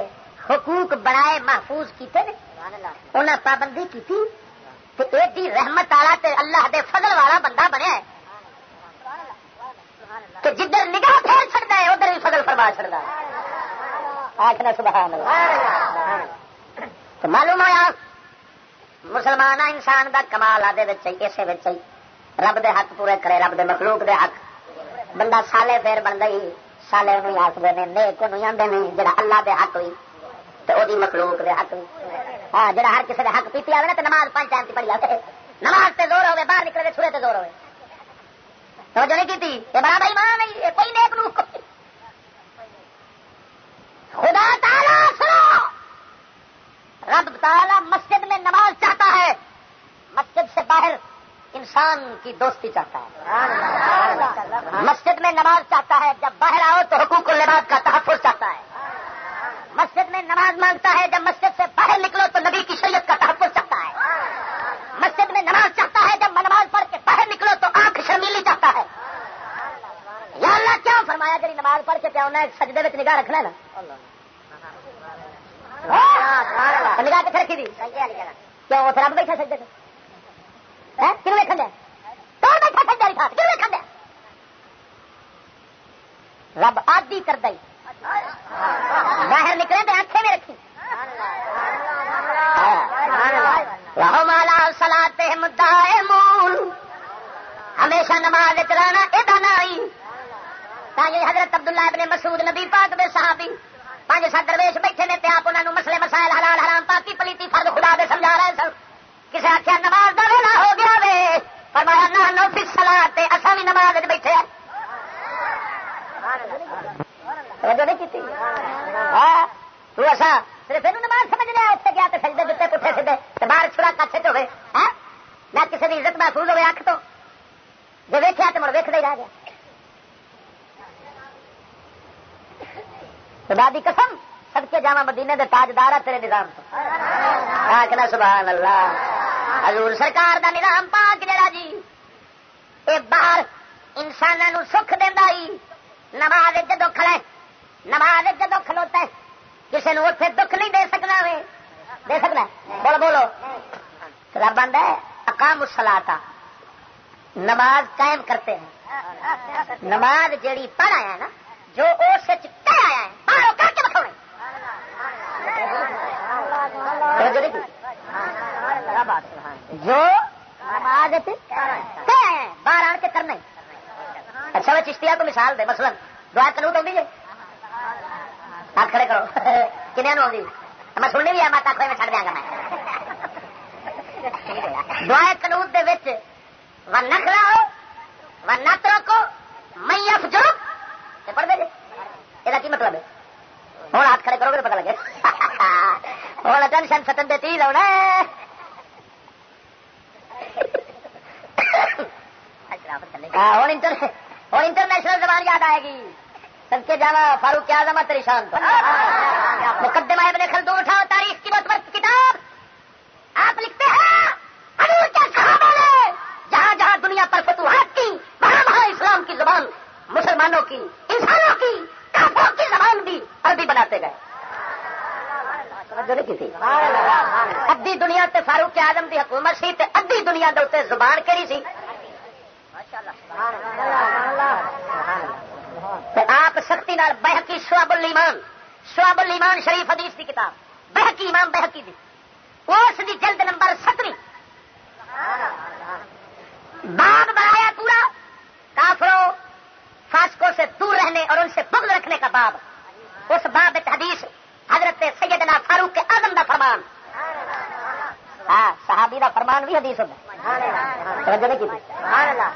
حقوق بنائے محفوظ کیتے نے انہاں پابندی کی ایڈی رحمت والا اللہ دے فضل والا بندہ بنیا کہ جدھر نگاہ پھیر چڑتا ہے، ادھر ہی فضل فرما چڑتا ہے۔ آخر سبحان تو معلوم ہوا مسلمان انسان دا کمال آدھے اسے بچے رب دے حق پورے کرے، رب دے مخلوق دے حق۔ بندہ سالے پھر بنتا ہی، سالے آخر نے، نیک آدھے نہیں جڑا اللہ دے حق ہوئی تو وہی مخلوق دے حق ہوئی۔ ہاں جڑا ہر کسی کا حق پیتی آئے نا تو نماز پانچ ٹائم کی پڑھی آئے نماز سے زور ہوئے باہر نکلے چھوڑے سے زور ہوئے توجہ نہیں کی یہ بڑا بھائی ماں نہیں یہ کوئی نیک روح خدا تعالیٰ سنو! رب تالا مسجد میں نماز چاہتا ہے مسجد سے باہر انسان کی دوستی چاہتا ہے. مسجد میں نماز چاہتا ہے جب باہر آؤ تو حقوق اللہ کا تحفظ چاہتا ہے. مسجد میں نماز مانگتا ہے، جب مسجد سے باہر نکلو تو نبی کی شریعت کا تحفظ چاہتا ہے۔ مسجد میں نماز چاہتا ہے، جب نماز پڑھ کے باہر نکلو تو آنکھ شرمیلی چاہتا ہے۔ یا اللہ، کیا فرمایا جی نماز پڑھ کے کیا ہونا ہے سجدے میں نگاہ رکھنا ہے نا؟ نگاہ کتنے رکھی تھی؟ کیوں؟ وہ رب بیٹھا سجدے کیوں دیکھا دیا تو بیٹھا سجدے تھا دیکھا دیا رب آدی کر دئی باہر نکلے تو آنکھیں میں رکھی ہاں۔ رہو مالا سلاتے مدعا مول ہمیشہ نماز چلانا ادا نائی۔ تاکہ حضرت عبداللہ ابن مسعود نبی پاک دے صحابی، پانچ سات درویش بیٹھے نے آپ انہوں نے مسئلے مسائل حلال حرام پاکی پلیتی فرد خدا دے سمجھا رہے سن۔ کسی آخیا نماز کا ویلا ہو گیا وے۔ فرمایا، نہ نو فس سلا اصا بھی نماز بیٹھے کی صرف نماز سمجھ لیا اتنے گیا تو سجدے دیتے پٹھے سیدھے باہر چھڑا کچھ ہوئے نہ کسی کی عزت محفوظ ہوئے اکھ تو جو ویکیا تو مڑ ویکد ہی رہ گیا خدا دی قسم سب کے جامع مدینے دے تاجدار تیرے نظام تو سبحان اللہ حضور سرکار دا نظام پاک جڑا جی اے باہر انسانوں سکھ دینا نماز جدو کھڑے نماز جدو کھلوتا ہے کسی نے اتنے دکھ نہیں دے سکنا وے۔ دے سکنا بولو بولو۔ رب بند ہے اقام سلاتا نماز قائم کرتے ہیں۔ نماز جیڑی پڑھ آیا نا، جو اس کہہ آیا ہے کر کے جو نماز باہر آن کے کرنا اچھا میں چشتیا کو مثال دے، مثلا دعا کنوٹ آؤں جی ہاتھ کھڑے کرو کنیا نو آؤں میں سننی بھی ہے ماتا کھوئے میں چڑھ دیا گا میں دعا کنوٹ دے وچ و نخلا ہو و نت رکھو میں افجو یہ پڑھ دے یہ کی مطلب ہے ہوں ہاتھ کھڑے کرو گے پتا لگے ہوں ٹینشن ستن دے تیز ہونا ہوں انٹرنیشنل زبان یاد آئے گی سب کے جانا، فاروق اعظم تیری شان تو۔ مقدمہ ابن خلدون اٹھاؤ، تاریخ کی بہت کتاب۔ آپ لکھتے ہیں حضور کے صحابہ نے جہاں جہاں دنیا پر فتوحات کی، وہاں وہاں اسلام کی زبان، مسلمانوں کی، انسانوں کی، کافروں کی زبان بھی عربی بناتے گئے۔ ادی دنیا تے فاروق اعظم دی حکومت سی تے ادی دنیا دے زبان کہڑی سی؟ آپ سختی نال بحقی شعب الایمان شعب الایمان شریف حدیث کی کتاب بحقی امام بحقی دی۔ اس دی جلد نمبر ستویں۔ باب بنایا پورا، کافروں فاسکوں سے دور رہنے اور ان سے بغل رکھنے کا باب۔ اس باب حدیث حضرت سیدنا فاروق کے اعظم دا فرمان۔ ہاں صحابی دا فرمان بھی حدیث ہوتا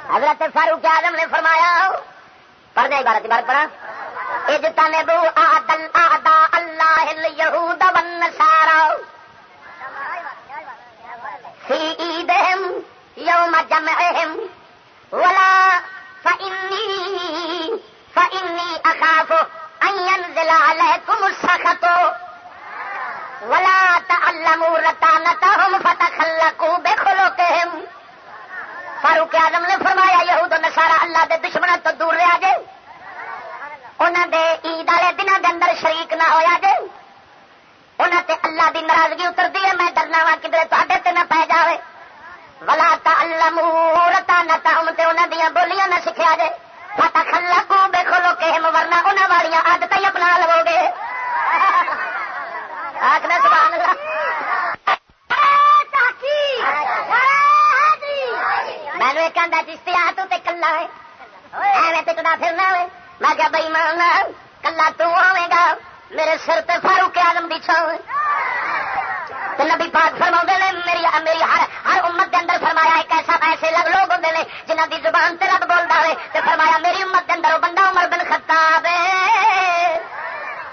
حضرت فاروق اعظم نے فرمایا پڑھنے عبارت عبارت پڑھا۔ اجتنبو آدل آدا اللہ الیہود والنصارا فی عیدہم یوم جمعہم۔ ولا فإنی فإنی اخاف ان ينزل علیکم السخط۔ ولا تعلموا رتانتهم فتخلقوا بخلقهم فاروق اعظم نے فرمایا، یہود و نصارا اللہ دے دشمنوں تو دور رہا جے۔ انہوں دے عید والے دنوں دے اندر شریک نہ ہویا جے۔ انہوں تے اللہ دی ناراضگی اترتی ہے، میں ڈرنا وا کدھر تے تے نہ پی جاوے۔ ولا تعلموا رتانتهم تے انہاں دیاں بولیاں نہ سکھیا جے۔ فتخلقوا بخلقهم ورنہ انہاں والیاں عادتاں ہی اپنا لو گے آخنا سبحان اللہ۔ میں ایک آدھا چشتیا تو تے کلا ہے۔ ایویں ٹکڑا پھرنا ہوئے میں کیا بئی مان کلا تو آئے گا۔ میرے سر تے فاروق آدم دی چھاؤ نبی پاک فرما نے، میری میری ہر ہر امت کے اندر فرمایا، ایک ایسا ایسے لگ لوگ ہوتے ہیں جنہ دی زبان تے رب بولتا ہے۔ تے فرمایا، میری امت کے اندر وہ بندہ عمر بن خطاب ہے۔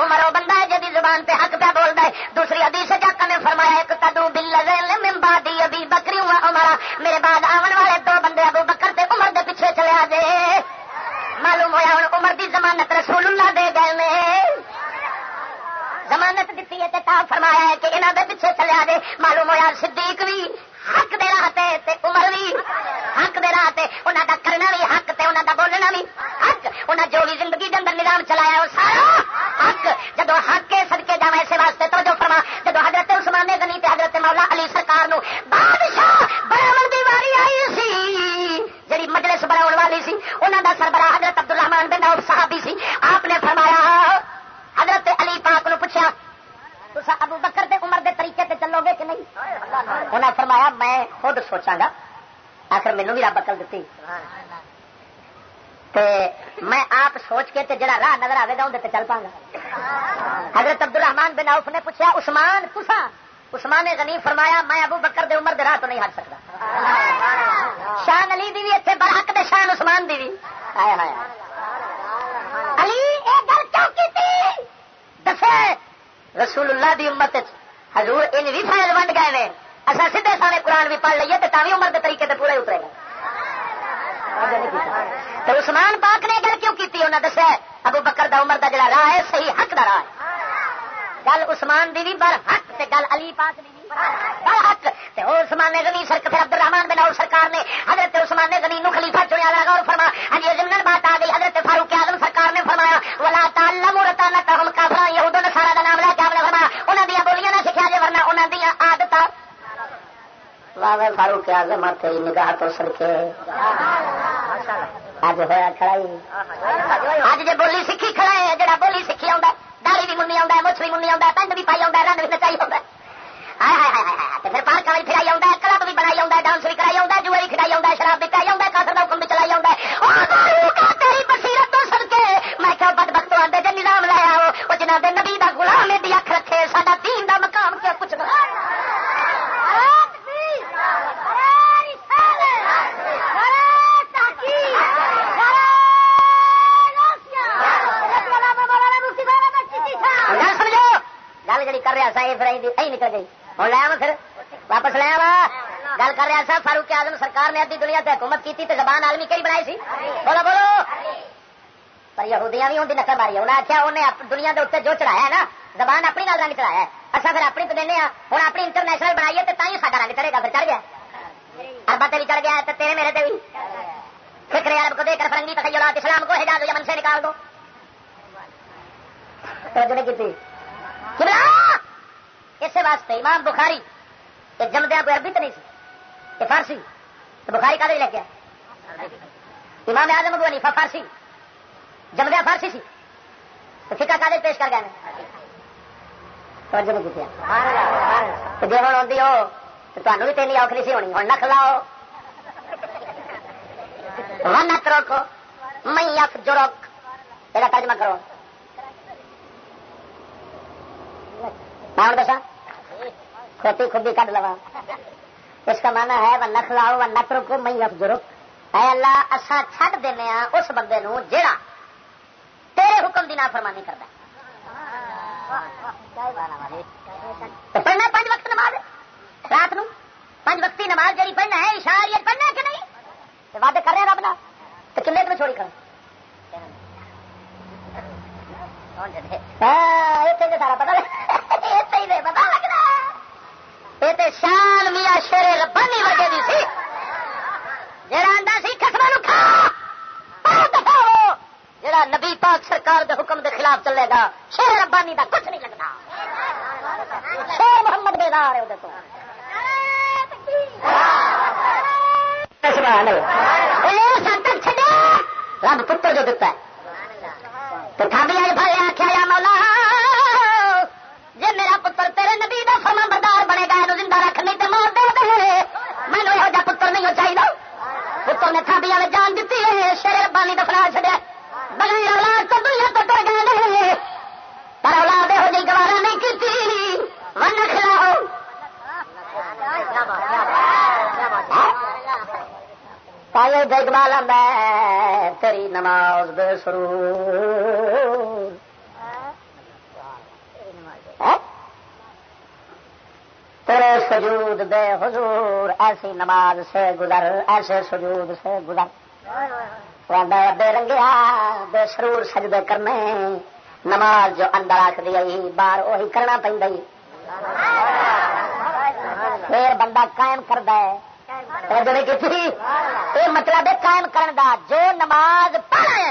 عمر وہ بندہ ہے زبان پہ حق پہ بول ہے دوسری حدیث جاکا نے فرمایا ایک کدو بل ممبادی ابھی بکری ہوا ہمارا میرے بعد آن والے دو بندے ابو بکر تے عمر دے پیچھے چلے آ جے معلوم ہوا ہوں، عمر دی زمانت رسول اللہ دے گئے نے۔ زمانت دیتی ہے تا فرمایا ہے کہ انہوں دے پیچھے چلے آ جے معلوم ہوا صدیق بھی حق دے راہ تے تے عمر بھی حق دے راہ تے انہوں دا کرنا بھی حق تے انہوں دا بولنا بھی حق۔ انہوں جو بھی زندگی کے اندر نظام چلایا وہ سارا حق جدو حق کے سدکے جا ایسے واسطے تو جو فرما جدو حضرت عثمان غنی تے حضرت مولا علی سرکار نو بادشاہ بڑا دی واری آئی سی جڑی مجلس بڑا والی سی انہوں دا سربراہ حضرت عبد الرحمان بن عوف صحابی سی آپ نے فرمایا حضرت علی پاک نو پوچھا ابو بکر دے عمر دے طریقے تے چلو گے کہ نہیں؟ انہیں فرمایا میں خود سوچا گا آخر مینو بھی رب اکل دیتی میں آپ سوچ کے تے جڑا راہ نظر آئے گا اندر چل پا گا۔ حضرت عبد الرحمان بن عوف نے پوچھا، عثمان تسا عثمان نے غنی فرمایا، میں ابو بکر دے عمر دے راہ تو نہیں ہٹ سکتا شان علی دی بھی اتنے برحق دے شان عثمان دی بھی۔ علی گل کیوں کی دسے رسول اللہ دی امت حضور ان بھی فائل ونڈ گئے ہیں اچھا سیدھے سارے قرآن بھی پڑھ لیے تو بھی عمر کے طریقے سے پورا اترے گا تو عثمان پاک نے گل کیوں کی انہیں دسیا ابو بکر دا عمر دا جڑا راہ ہے صحیح حق دا راہ ہے۔ گل عثمان دی بھی بر حق تے گل علی پاک دی بر حق۔ تے او عثمان غنی سرک پھر عبد الرحمان بن اور سرکار نے حضرت عثمان غنی نو خلیفہ چنیا لگا اور فرما ہاں جی ضمن بات آ گئی۔ حضرت فاروق اعظم سرکار نے فرمایا ولا تعلم رتانتهم کافر یہود نصارا دا نام لے کے آپ نے فرمایا۔ انہاں دی بولیاں نہ سکھیا جے ورنہ انہاں دی عادت واہ فاروق اعظم تے نگاہ تو سڑکے۔ اج ہوا کھڑا ہی اج جے بولی سیکھی کھڑا ہے جڑا بولی سیکھی آندا داڑھی بھی منی آ مچھ بھی منی آ پینٹ بھی پائی آ رن بھی نچائی آ پھر پارک بھی پھرائی آ کلب بھی بنائی آ ڈانس بھی کرائی آ جوئے بھی کھڑائی آ شراب بھی پائی آ کافر کا حکم بھی چلائی آ تیری بصیرت تو سد کے میں کیا بد بخت آدھے جی نظام لایا وہ جنہ دے نبی دا غلام دی اکھ رکھے ساڈا دین دا مقام کیا کچھ نہ گل جی کر رہا سا، یہ نکل گئی۔ ہوں لیا پھر۔ واپس لیا وا گل کر رہا سا، فاروق آزم سرکار نے ادی دنیا تے حکومت کی زبان عالمی کہڑی بنائی سی؟ بولو بولو۔ پر یہودیاں بھی ہوندی نقل ماری انہیں آخیا انہیں دنیا کے اتنے جو چڑھایا ہے نا، زبان اپنی نال رنگ چڑھایا ہے۔ اچھا پھر اپنی تو دینا ہوں اپنی انٹرنیشنل بنائیے تو تھی سا رنگ چڑھے گا، پھر چڑھ گیا۔ اربا تے بھی چڑھ گیا تو تیرے میرے تے بھی فکر عرب کو دے کر فرنگی تخیلات اسلام کو حجاز یمن سے نکال دو۔ توجہ نہیں کی اس واسطے امام بخاری یہ جمدیا کوئی عربی تو نہیں سی یہ فارسی۔ تو بخاری کا لے کے امام اعظم ابو حنیفہ فارسی۔ جمدیا فارسی سی۔ تو فکا کا پیش کر گئے۔ توجہ نہیں کی جی ہوں آدھی ہو، تو تمہیں بھی تین اوکھری سی ہونی۔ ہوں نہ کھلاؤ ون روکو میں اک جو روک یہ ترجمہ کرو۔ دسا کھوتی خوبی کٹ لوا۔ اس کا مانا ہے وہ نخ لاؤ وہ نک رکو میں افز اے اللہ اصا چڈ دینا اس بندے نو جیڑا تیرے حکم دی نافرمانی کرتا پڑھنا پانچ وقت نماز؟ رات نو؟ پانچ وقتی نماز جی پڑھنا ہے اشار پڑھنا کہ نہیں؟ وعدے کر رہے ہیں رب نا تو کلے تمہیں چھوڑی کر ہاں، سارا پتا لگتا یہ شان میاں شیر ربانی ورگے دی سی۔ جڑا آتا سی کسما کھا۔ جڑا نبی پاک سرکار دے حکم دے خلاف چلے گا، شیر ربانی دا کچھ نہیں لگنا۔ شیر محمد بیدار ہے تو۔ رب پتر جو دتا ہے۔ تو تھابی آئے بھائی آخیا پتر نے تھابی جان دیتی ہے، شیر ربانی دفنا چڑیا بغیر اولاد تو دنیا تو ڈر گئے پر اولاد یہو جی گوارا نہیں کی ون کھلاؤ۔ پائے اقبال میں تیری نماز بے سرور تیرے سجود بے حضور، ایسی نماز سے گزر، ایسے سجود سے گزر۔ بے رنگیا، بے سرور سجدے کرنے۔ نماز جو اندر آخ دی باہر وہی کرنا پہ پھر بندہ قائم کرد یہ مطلب ہے قائم کرن دا۔ جو نماز پڑھے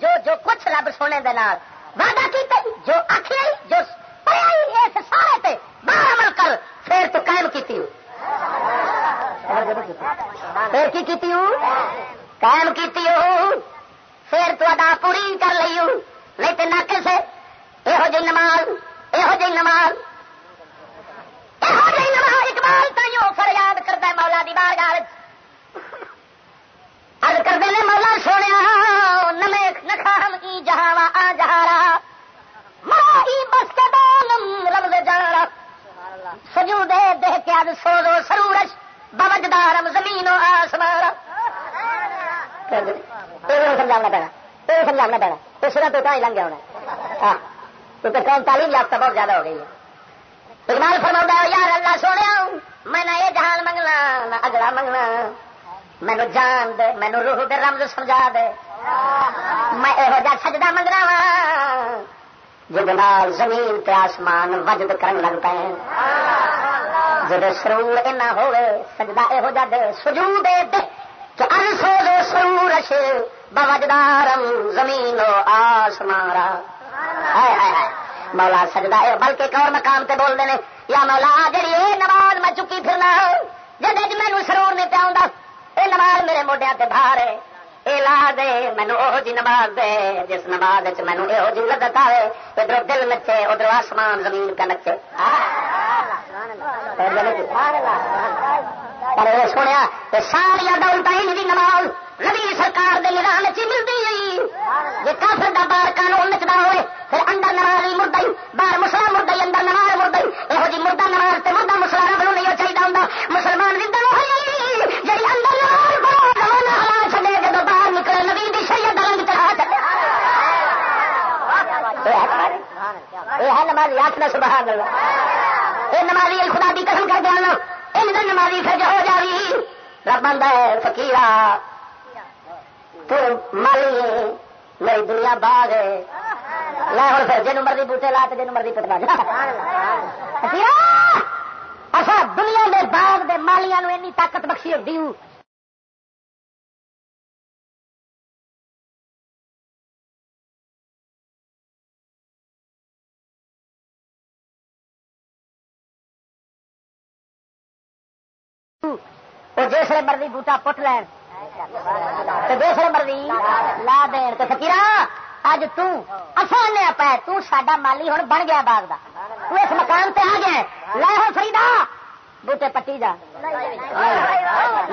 جو جو کچھ رب سونے دے نال وعدہ کیتا جو آخیا جو پڑھیا اس سارے تے باہر عمل کر پھر تو قائم کیتی ہوں پھر کی کیتی ہوں؟ قائم کیتی ہوں پھر تو ادا پوری کر لی ہوں۔ نہیں تو نہ کسے۔ یہو جی نماز یہو جی نماز۔ یہو جی نماز، اقبال تھی فریاد کرتا ہے مولا دی بار گال ارد کرتے ہیں مولا سونے نمے نخام کی جہاں آ جہارا۔ مائی بس کے بالم رمز جانا۔ سجو دے دہ کے اد سو دو سرورش۔ بوجدارم زمین و آسمان. سمجھانا پینا۔ یہ سمجھانا پینا۔ اس طرح تو ہی لنگ گیا ہونا ہاں کیونکہ قوم تعلیم یافتہ بہت زیادہ ہو گئی ہے۔ اقبال فرما یار اللہ سونے میں نہ یہ جہان منگنا، نہ اگلا منگنا۔ مینو جان دے، مینو روح دے رمز سمجھا دے۔ میں یہو جا سجدہ منگنا وا۔ جب زمین تے آسمان وجد کرن لگ پے۔ جب سرور اینا ہوئے سجدہ یہو جا دے سجو دے دے، کہ انسو دے سرورش بوجدارم زمین و آسمارا مولا سجدہ ہے بلکہ ایک اور مقام تے بول دینے یا مولا جڑی یہ نماز میں چکی پھرنا جب مینو سرور نہیں پیا یہ نماز میرے موڈیا تے بھار ہے اے لا دے مینو وہ جی نماز دے، جس نماز مینو یہ جی لدت آئے ادھر دل نچے ادھر آسمان زمین کا نچے۔ پر یہ سنیا ساری دولت نماز نبی سرکار دے نظام چ ملتی جی کافر دا بار قانون نچنا ہوئے پھر اندر نماز ہی مردائی باہر مسلا مردائی اندر نماز مردائی۔ یہو جی مردہ نماز تے مردہ مسلا رب نہیں چاہیے ہوں مسلمان زندہ ہوئی جی اندر نماز بڑا زمانہ ہلا چلے جب باہر نکلے نبی دی شریعت رنگ چڑھا چلے یہ ہے نمازی آٹھ میں سبحان اللہ۔ یہ نمازی خدا دی قسم کر دیا ان نمازی پھر ہو جاوی۔ رب آدھا ہے، فقیرہ۔ تو مالی میری دنیا باغ ہے۔ لے ہوں پھر جن مرضی بوٹے لا کے جن مرضی پٹنا اچھا دنیا دے باغ دے مالیا نو طاقت بخشی ہوتی ہوں۔ جس مرضی بوٹا پٹ لین۔ دوسرے مرضی لا دین۔ تو فکیر اج تسانے پہ تا مالی ہوں بن گیا باغ کا تو اس مکان سے آ گیا لے ہو فریدا بوٹے پٹی جا۔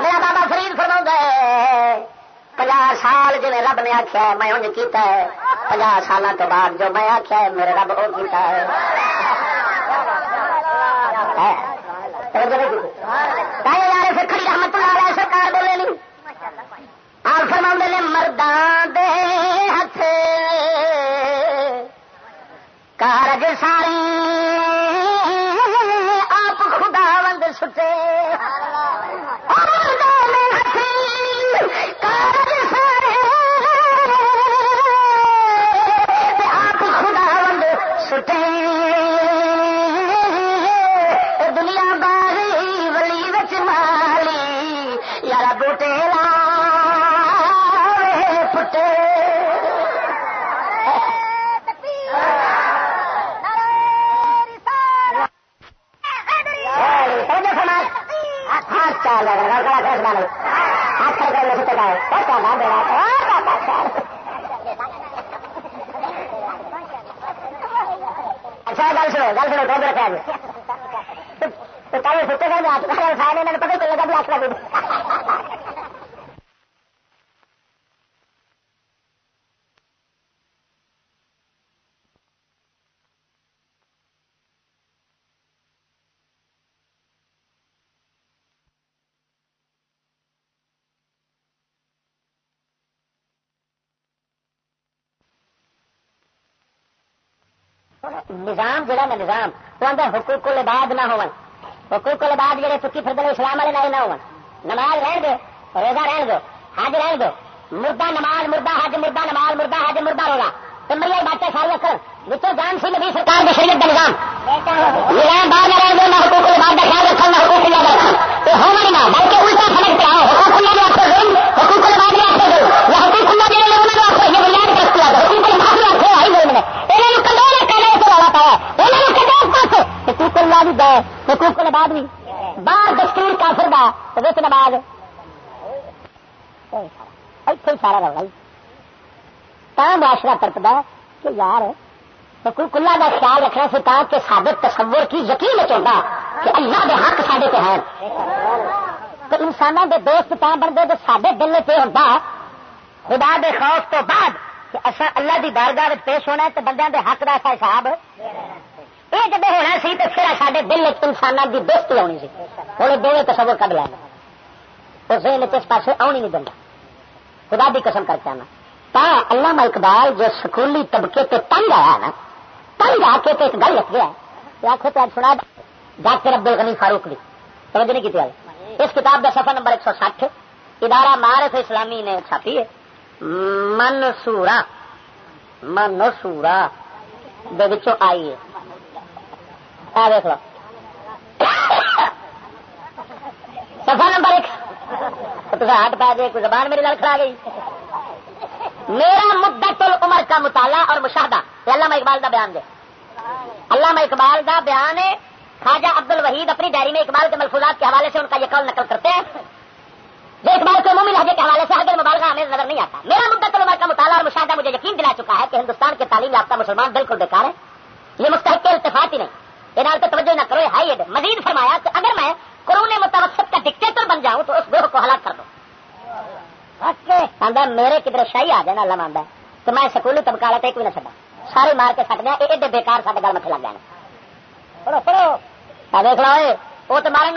میرا بابا فرید فرما پناہ سال جی رب نے آخیا میں انج کیتا ہے۔ پناہ سال تو بعد جو میں آخیا ہے، میرے رب وہ کیتا ہے۔ یار، پھر کھڑی رحمت اللہ سرکار بولے نہیں آپ فرما نے مردان دے ہاتھ کارج سارے اچھا گل سنو گل سنو تو رکھا جی کل سوچے گا آپ پتا چلے گا بھی آپ کا نظام جہاں نا نظام وہ آدھا حقوق کو لباد نہ ہو حقوق بعد جڑے چکی پھر اسلام والے نہ ہو نماز رہن دو، روزہ رہن دو، حج رہن دو۔ مردہ نماز مردہ، حج مردہ نماز مردہ، حج مردہ روزہ۔ تو مری باتیں ساری کر جتوں جان سی نبی سرکار کے شریعت کا نظام۔ نظام باہر نہ رہن دو، نہ حقوق بعد کا خیال رکھو نہ حقوق اللہ کا رکھو تو ہو نہ، بلکہ الٹا سمجھ پہ آؤ حقوق اللہ نے آپ کو حقوق بعد میں آپ کو یا حقوق اللہ جڑے لوگ نے آپ کو یہ بنیاد کر دیا حقوق اللہ نے آپ کو آئی لوگ نے انہوں نے کدو نہ کہنا تو والا پایا انہوں نے کدو پاس حقوق اللہ بھی گئے حقوق بعد بھی۔ باہر دستور کافر دا وچ نماز۔ اتنے سارا رولا تا معاشرہ ترپتا کہ یار حقوق اللہ کا خیال رکھنا سی کہ سابے تصور کی یقین چاہتا کہ اللہ کے حق سڈے پہ ہیں۔ تو انسانوں کے دوست تا بنتے تو سڈے دل سے ہوتا، خدا دے خوف تو بعد کہ اصا اللہ کی بارگاہ پیش ہونا تو بندے کے حق کا ایسا حساب۔ یہ جب ہونا سی تو پھر سارے دل انسانوں کی دوستی آنی سی ہوں دونوں تصور کٹ لینا اس اس پاس آنی نہیں دینا خدا بھی قسم کر کے آنا تا اللہ اقبال جو سکولی طبقے تے تنگ آیا نا تنگ آ کے ایک گل لکھ گیا آخو تو سنا ڈاکٹر عبد الغنی فاروق بھی سمجھ نہیں کی اس کتاب کا سفر نمبر ایک سو سٹھ ادارہ مارف اسلامی نے چھاپی ہے منصورا منصورا آئی ہے دیکھ لو۔ سفا نمبر ایک۔ ہٹ پا دے کوئی زبان میری لڑ کھڑا گئی۔ میرا مدت العمر کا مطالعہ اور مشاہدہ۔ یہ علامہ اقبال کا بیان دے۔ علامہ اقبال کا بیان ہے، خواجہ عبد الوحید اپنی ڈائری میں اقبال کے ملفوظات کے حوالے سے ان کا یہ قول نقل کرتے ہیں۔ جو اقبال کے عمومی لہجے کے حوالے سے حضر مبالغہ ہمیں نظر نہیں آتا۔ میرا مدت العمر کا مطالعہ اور مشاہدہ مجھے یقین دلا چکا ہے کہ ہندوستان کے تعلیم یافتہ مسلمان بالکل بیکار ہے یہ مستحق کے التفاط ہی نہیں۔ یہ تو توجہ نہ کرو ہائی مزید فرمایا کہ اگر میں قرون متوسط کا ڈکٹیٹر بن جاؤں تو اس گروہ کو ہلاک کر دو۔ میرے کدھر شاہی آ جائے اللہ مانتا تو میں سکولی طبقہ والا ایک بھی نہ چڑا سارے مار کے سٹ دیا ایڈے بےکار سارے گل مت لگ جانے۔ پڑھو پڑھو۔ دیکھ لو وہ تو مارے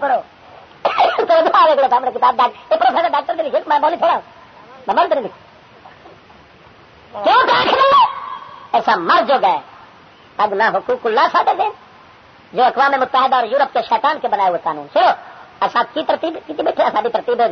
پڑھو کتاب ڈاکٹر نے لکھی میں بولی تھوڑا۔ میں مرد لکھی ایسا مر جو گئے، اب نہ حقوق اللہ ساٹے دیں۔ جو اقوام متحدہ اور یورپ کے شیطان کے بنائے ہوئے قانون۔ سنو ایسا کی ترتیب کی بیٹھے ساری ترتیب ہے۔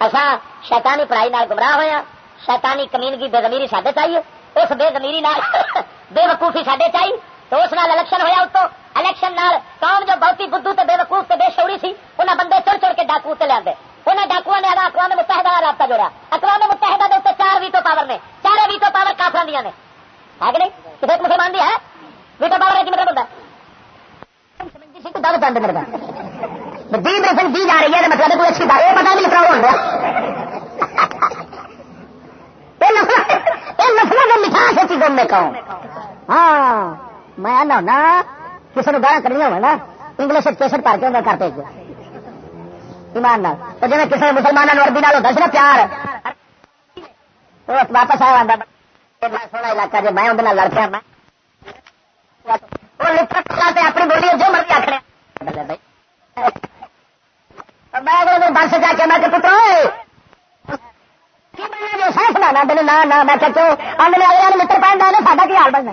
ایسا شیطانی پڑھائی نال گمراہ ہوا ہاں۔ شیطانی کمینگی بے زمیری سڈے چاہیے۔ اس بے زمیری نال بے وقوفی سڈے چاہیے۔ تو اس نال الیکشن ہوا اتو الیکشن نال قوم جو بہتی بدھو تے بے وقوف تے بے شوری سی انہیں بندے چڑ چڑ کے ڈاکو تے لیا انہیں ڈاکو نے اقوام متحدہ رابطہ جوڑا۔ اقوام متحدہ کے چار ویٹو پاور نے۔ چار ویٹو پاور کافر دیا نے۔ ہے کہ نہیں؟ کسی ایک مسلمان دی ہے۔ ویٹو پاور ہے مطلب ہوتا دس بند میرے دی پرسنٹ دی جا رہی ہے مطلب کوئی اچھی بات یہ پتا نہیں لکھا ہو رہا نسلوں کے مٹھاس ہے چیزوں میں کہوں۔ ہاں میں آنا ہونا، کسی نے گانا کرنی ہوا نا، انگلش کیسٹ پار کے اندر کرتے ایمان تو جی کسی مسلمانوں عربی نال ہوتا سی نا پیار واپس آیا سونا علاقہ جی میں اندر لڑ پیا میں اپنی بولی جو مرضی آخر میں بس جا کے میں پترو سنا دن نہ میں کیوں؟ آدھے والے مٹر پہننا ساڈا کی حال بننا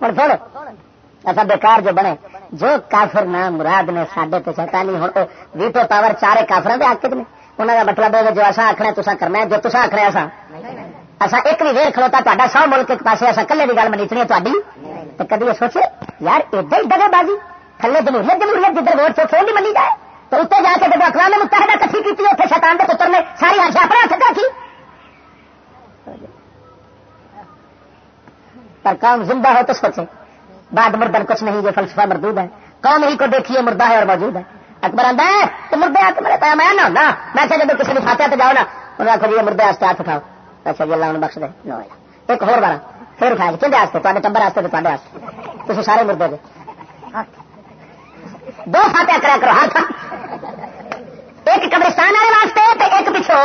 ہوں سن ایسا بیکار جو بنے، جو کافر نہ مراد نے سڈے تو شیطانی ہوں ویٹو پاور چارے کافر کے حق نے انہوں کا مطلب ہے جو اصا آخنا تصا کرنا جو تصا آخر اصا اصا ایک بھی ویر کھلوتا تا سو ملک ایک پاس اصا کلے کی گل منیچنی ہے تاری تو کدی سوچے یار ادھر ہی دگے بازی تھلے جمہوریت جمہوریت جدھر ووٹ چوٹ نہیں منی جائے تو اتنے جا کے جب اقوام متحدہ کٹھی کی اتنے شیطان کے پتر نے ساری ہر اپنے ہاتھ رکھی پر کام زندہ ہو تو سوچے بعد مردن کچھ نہیں جو فلسفہ مردود ہے قوم ہی کو دیکھیے مردہ ہے اور موجود ہے اکبر آدھا ہے، تو مردے آ کے میرے پایا، میں نہ ہونا میں جب کسی نے فاتحہ تو جاؤ نا، انہوں نے آخر جی مردے آستے ہاتھ اٹھاؤ۔ اچھا جی اللہ انہوں بخش دے۔ نو ایک ہو بارہ پھر اٹھایا جی کھے آستے تے ٹبر آستے تو آستے۔ تھی سارے مردے دے۔ دو فاتحہ کرا کرو ہاتھ ایک قبرستان والے واسطے ایک پچھو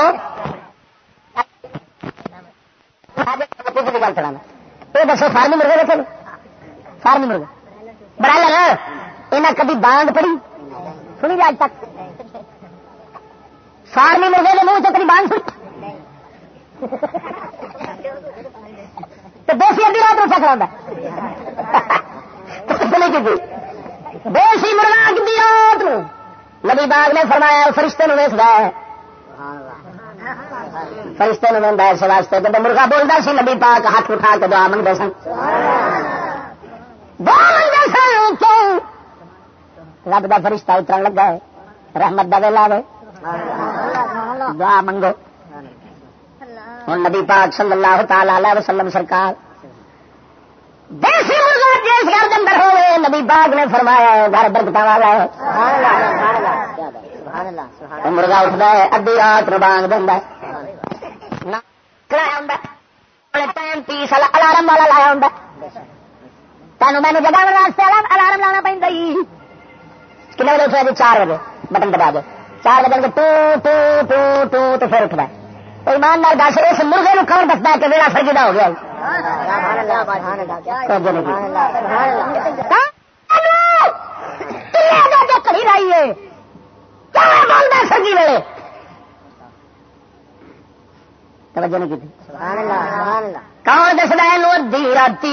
گل چلانا یہ دسو، فارمی مرغے دیکھے فارمی مرغے بڑا لگا۔ یہاں کبھی باندھ پڑی سنی جی اج تک سارمی مرغے کے منہ چکری باندھ سنی تو دیسی ادی رات اٹھا کرا دیسی مرغا کی رات نبی باغ نے فرمایا، فرشتے نو ویستا ہے۔ فرشتے نو وہدا اس واسطے جب مرغا بولتا سی، نبی پاک ہاتھ اٹھا کے دعا منگتے سن۔ دعا منگتے سن، کیوں؟ رب کا فرشتہ اتر لگا ہے۔ رحمت دا ویلا وے۔ دعا منگو۔ ہوں نبی پاک صلی اللہ تعالی علیہ وسلم سرکار۔ دیسی مرغا جس گھر کے اندر ہوئے نبی پاک نے فرمایا ہے، گھر برکت والا ہے۔ مرغا اٹھتا ہے ادی رات نو بانگ دینا ٹائم پیس الارم والا لایا ہوں تینوں مینو جگہ واسطے الارم لانا پہ کتنے بجے اٹھا جی چار بجے بٹن دبا دو چار بجے ٹو ٹو ٹو ٹو تو پھر ہے۔ ایماندار دس اس مرغے نو کون دستا ہے کہ میرا سرگیدہ ہو گیا کڑی بولتا سرگی ویلے؟ توجہ نہیں کی کون دستا ہے ادی رات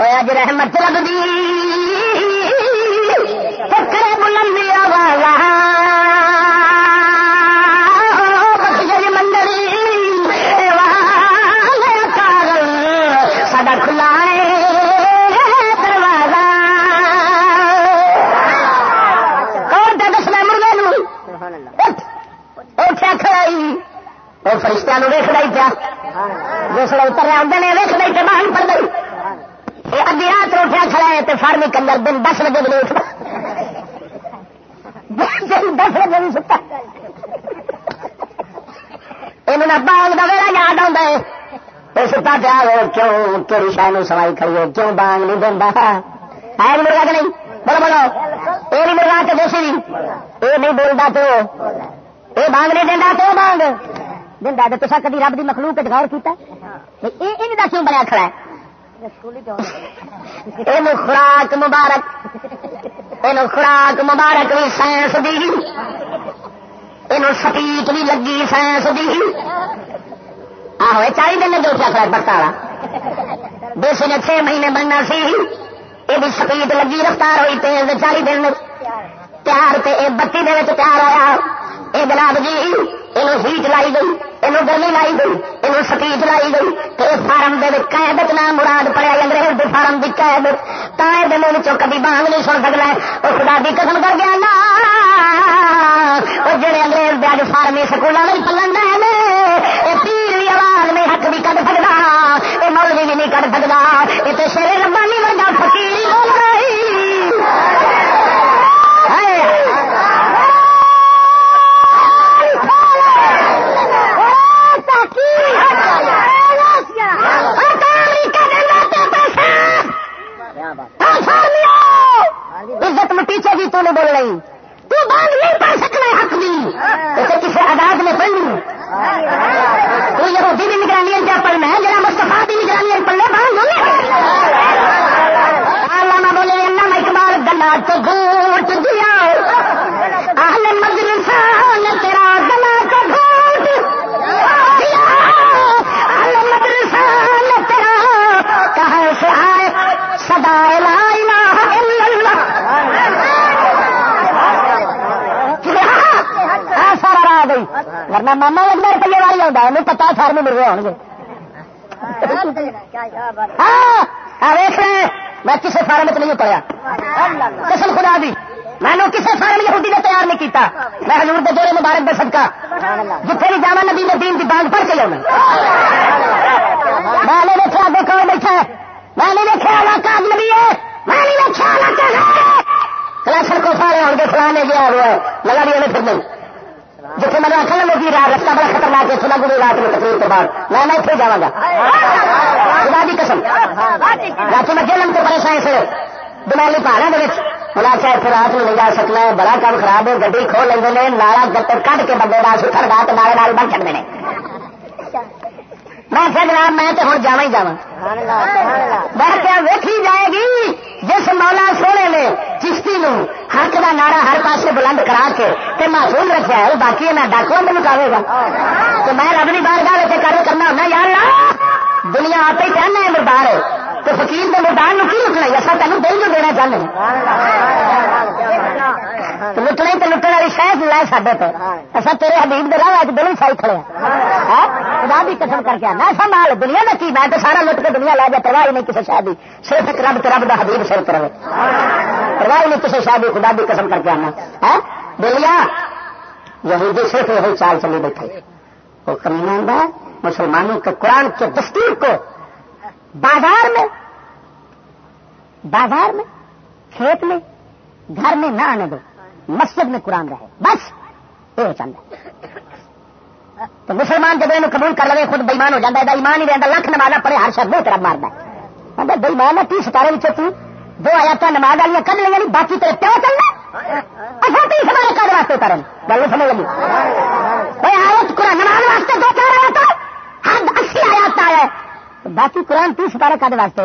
اج رحمت بلندی دن دس بجے بھی اٹھنا۔ دس بجے بھی ستا۔ یہ بانگ کا ویلا یاد آتا ہے۔ تو ستا پیا ہو کیوں شاید سوائی ہو کیوں بانگ نہیں دینا ہے مرغا کہ نہیں؟ بولو بولو۔ یہ نہیں مرغا دوسری۔ یہ نہیں بولتا تو یہ بانگ نہیں دینا تو بانگ دندا تو تصا کدی رب کی مخلوق غور کیا کیوں بنیا کھڑا ہے؟ خوراک مبارک۔ یہ خوراک مبارک بھی سائنس دی۔ یہ سپیٹ بھی لگی سائنس دی۔ آہو چالی دن جو کیا کھڑا برتا دیسی نے چھ مہینے بننا سی۔ یہ بھی سپیٹ لگی، رفتار ہوئی تیز چالی دن۔ پیار تیار بتی دن تیار ہوا یہ جناب جی یہ ہیٹ لائی گئی یہ گرمی لائی گئی یہ سپیچ لائی گئی تو اس فارم کے قید نام مراد پڑیا انگریز کے فارم کی قید تائے دن کبھی بانگ نہیں سن سکتا ہے وہ خدا کی قسم کر گیا نا وہ جڑے انگریز دے اج فارم سکولوں میں پلن رہے یہ پیر بھی آواز میں حق بھی کٹ سکتا یہ مولوی بھی نہیں کٹ سکتا یہ تو شیر ربانی ورگا فکیر بول رہی عزت میں پیچھے بھی تو نے بول رہی تو بانگ نہیں پڑھ سکنا حق بھی اسے کسی آداد میں پڑھنی تو یہودی بھی نگرانی کیا پڑھنا ہے جرا مستفا بھی نگرانی پڑھنے بانگ علامہ بولے علامہ اقبال گلا تو گوٹ دیا۔ ورنہ ماما لگنا روپیے والی آتا ہے پتا سارے مل ہاں، رہے ہو ہاں ویس میں کسی فارم میں نہیں پڑھیا قسم خدا دی۔ میں نے کسی فارم یہودی نے تیار نہیں کیتا۔ میں حضور دے جوڑے مبارک دے صدقہ۔ جتنے بھی جانا نبی نے دین کی بانگ پڑھ کے لیا میں نے دیکھا آگے کون بیٹھا ہے۔ میں نے دیکھا علاقہ نبی ہے۔ میں نے دیکھا علاقہ کلاسر کو سارے ہوں گے فلانے گیا جی ہوا ہے لگا دیا پھر نہیں جیسے میں نے آخر لگی رہا رستہ بڑا خطرناک ہے سنا گرو رات میں تقریر کے بعد۔ میں میں اتنے جاگا خدا دی قسم۔ رات میں جلم کے پریشان سے دمالی پہاڑوں کے ملا چاہے پھر رات میں نہیں جا سکنا، بڑا کام خراب ہے، گڈی کھول لیں نالا گٹر کٹ کے بندے کا ستر رات نالے نال بن چڑھتے ہیں میں کہ جناب میں تو ہوں جا ہی جا بہ کیا ویکھی جائے گی، جس مولا سونے نے چشتی نو حق کا نعرہ ہر پاسے بلند کرا کے تے محفوظ رکھا ہے، باقی میں ڈاکو میں مکاوے گا؟ تو میں ربنی بار گاہ کر کرنا ہونا یار دنیا آپ ہی کہنا ہے مردار تو فکیر کے مردار کی لٹنا اصل تینوں دل جو دینا چاہتے ہیں۔ لٹنا تو لٹن والی شاید لائے سڈے تو اصل تیرے حبیب دے راہ دل ہی سائی کھڑے ہاں؟ خدا بھی قسم کر کے آنا۔ سنبھال دنیا میں کی میں تو سارا لٹ کے دنیا لا جائے پرواہ نہیں کسی شاید صرف ایک رب رب کا حبیب سر کرے پرواہ نہیں کسی شاید خدا بھی قسم کر کے آنا۔ ہاں؟ بولیا، یہودی صرف یہی چال چلی بیٹھے۔ وہ کمی ہے مسلمانوں کے قرآن کے دستور کو بازار میں بازار میں کھیت میں، گھر میں نہ آنے دو، مسجد میں قرآن رہے، بس، یہ چند۔ تو مسلمان جب یہ قبول کر لگے، خود بےمان ہو جاتا ہے ایمان ہی رہتا، لکھ نماز پڑے ہر شب طرف مارتا ہے بےمان ہے تی ستارے تو، دو آیا تو نماز والی کر لیں گی باقی تیرے پیو چلنا اچھا تیس ہمارے کد واسطے کریں گل سمجھ لگی؟ آیت قرآن نماز واسطے دو چار آیا تو حد اسی آیات آیا باقی قرآن تیس ستارے کد واسطے؟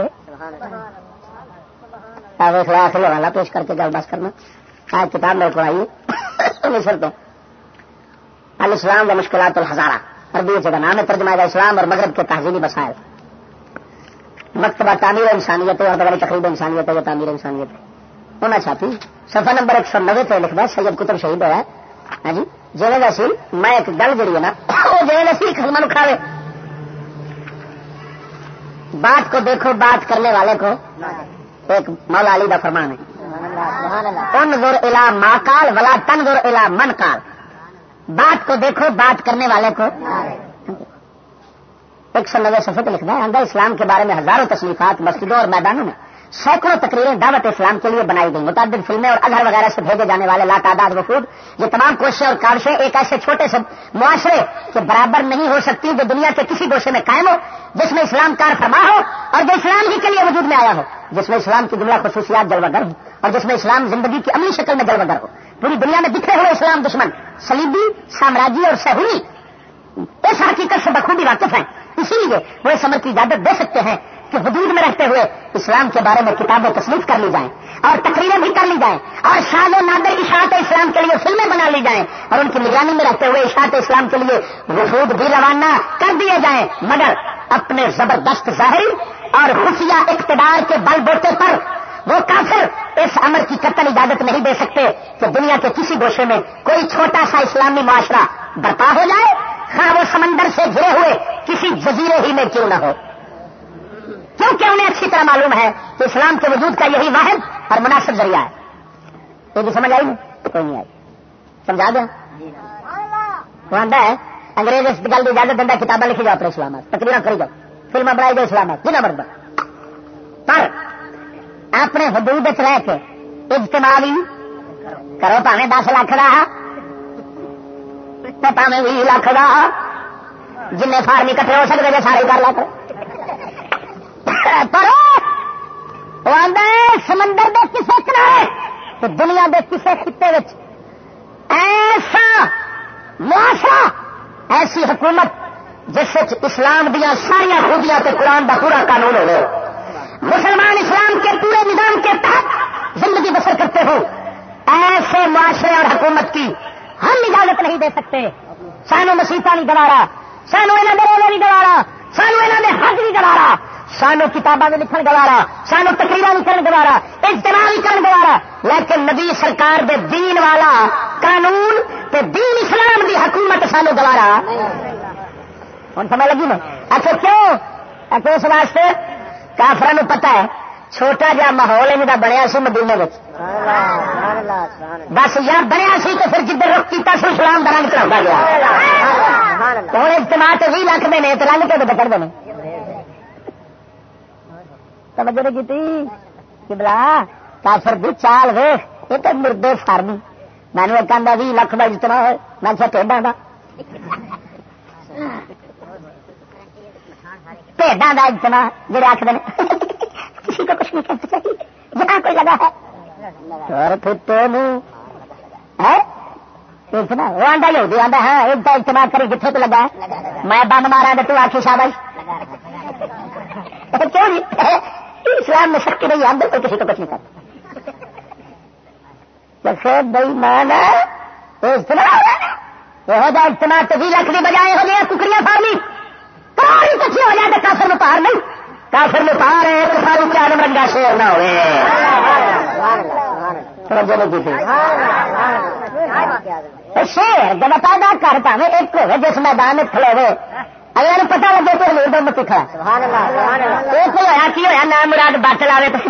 والا پیش کر کے گل بس کرنا۔ آج کتاب میرے کو آئیے مصر تو۔ الاسلام و مشکلات الحزارہ عربی جگہ، نام ہے ترجمہ ہے اسلام اور مغرب کے تہذیبی مسائل۔ مکتبہ تعمیر انسانیت اور بڑی تقریب انسانیت ہے تعمیر انسانیت ہے۔ ہونا چاہتی سفر نمبر ایک سو نوے پہ لکھنا سید کتب شہید ہوا ہے۔ ہاں جی جیل اصل میں ایک گل جڑی ہے نا، وہ جیل اصل خدمت کھاوے بات کو دیکھو، بات کرنے والے کو۔ ایک مولا علی کا فرمان ہے۔ ان زور الا ماں کال ولا تن زور الا من کال بات کو دیکھو، بات کرنے والے کو۔ ایک سو نوے سفید لکھنا ہے اندر اسلام کے بارے میں ہزاروں تصنیفات مسجدوں اور میدانوں میں۔ سینکڑوں تقریریں دعوت اسلام کے لیے بنائی گئی متعدد فلمیں اور اظہر وغیرہ سے بھیجے جانے والے لاتعداد وفود یہ تمام کوششیں اور کاوشیں ایک ایسے چھوٹے سے معاشرے کے برابر نہیں ہو سکتی جو دنیا کے کسی گوشے میں قائم ہو، جس میں اسلام کار فرما ہو اور جو اسلام ہی کے لیے وجود میں آیا ہو، جس میں اسلام کی جملہ خصوصیات جلوہ گر ہو اور جس میں اسلام زندگی کی عملی شکل میں جلوہ گر ہو۔ پوری دنیا میں بکھرے ہوئے اسلام دشمن سلیبی سامراجی اور سہولی اس حقیقت سے بخوبی واقف ہیں۔ اسی لیے وہ اس عمر کی اجازت دے سکتے ہیں کہ حدود میں رہتے ہوئے اسلام کے بارے میں کتابیں تصنیف کر لی جائیں اور تقریریں بھی کر لی جائیں اور شاد و نادر اشاعت اسلام کے لیے فلمیں بنا لی جائیں اور ان کی نگرانی میں رہتے ہوئے اشاعت اسلام کے لیے وفود بھی روانہ کر دیے جائیں، مگر اپنے زبردست ظاہر اور خفیہ اقتدار کے بل بوتے پر وہ کافر اس امر کی قتل اجازت نہیں دے سکتے کہ دنیا کے کسی گوشے میں کوئی چھوٹا سا اسلامی معاشرہ برپا ہو جائے، خواہ وہ سمندر سے گرے ہوئے کسی جزیرے ہی میں کیوں نہ ہو۔ کیونکہ انہیں اچھی طرح معلوم ہے کہ اسلام کے وجود کا یہی واحد اور مناسب ذریعہ ہے؟ تو بھی سمجھ آئی؟ کوئی نہیں آئی۔ سمجھا دیں؟ وہ آتا ہے؟ انگریز اس گل کی اجازت دینا کتابیں لکھی جاؤ اپنے اسلامات تقریر کری جاؤ۔ فلم بنائی جاؤ اسلامات جنا مرد پر اپنے حدود رہ کے اجتماع بھی کرو پاوے دس لاکھ رہا پاوے بھی لاکھ رہا جن فارمی کٹھے ہو سکتے سارے کر پر سمندر دے کسے کنارے تو دنیا دے کسے خطے ایسا معاشرہ، ایسی حکومت جس اسلام دیا ساریا خوبیاں تے قرآن دا پورا قانون ہو مسلمان اسلام کے پورے نظام کے تحت زندگی بسر کرتے ہو۔ ایسے معاشرے اور حکومت کی ہم اجازت نہیں دے سکتے۔ سانو مسیحا نہیں گوارا سانو یہاں دروازے نہیں گوارا سانو یہاں نے حج نہیں گوارا۔ سانو کتابیں بھی لکھن گوارا سانو تقریر کرن گوارا اجتماع کرن گوارا۔ لیکن نبی سرکار دے دین والا قانون تے دین اسلام دی حکومت سانو گوارا۔ ہوں سمجھ لگی نا اچھا کیوں؟ اچھا اس واسطے کافر پتا ہے چھوٹا جا ماحول ان کا بنیا سی مدینے بس یا بنیا سی تو پھر جدھر رخ کیا سو اسلام کا رنگ چڑھا گیا۔ ہوں اجتماع تو بھی لکھ دے رنگ کے پکڑ دے توجہ نہیں کی بلا کافر دی چال ویخ یہ تو مردے فارمی میں نے ایک آدھا بھی لکھ کا اجتماع ہوئے میں کیا پیڈا کا پیڈا کا اجتماع جڑے آخر کسی کو کچھ نہیں کہنا چاہیے۔ جہاں کوئی لگا ہے۔ وہ آدھا لوگ آدھا ہے ایک تو اجتماع کری جتنے تو لگا ہے؟ میں بند مارا تو آخی شابش کیوں اسلام میں سختی نہیں اندر کوئی کسی کو کچھ نہیں کرتا۔ جیسے بئی مان یہ اجتماع تجی لاکھ کی بجائے ہو گیا، ککڑیاں فارمی کاری کچھ ہو جائے تو کافر میں پار نہیں۔ کافر میں پار ہے تو سارے چار رنگا شیر نہ ہوئے۔ شیر جب پیدا کر پاوے، ایک ہوئے جس میدان کھلے اگر پتا لگے تو ہلور دم متی کھڑا ایک ہوا کی ہوا نام مراد باٹل آئے تو۔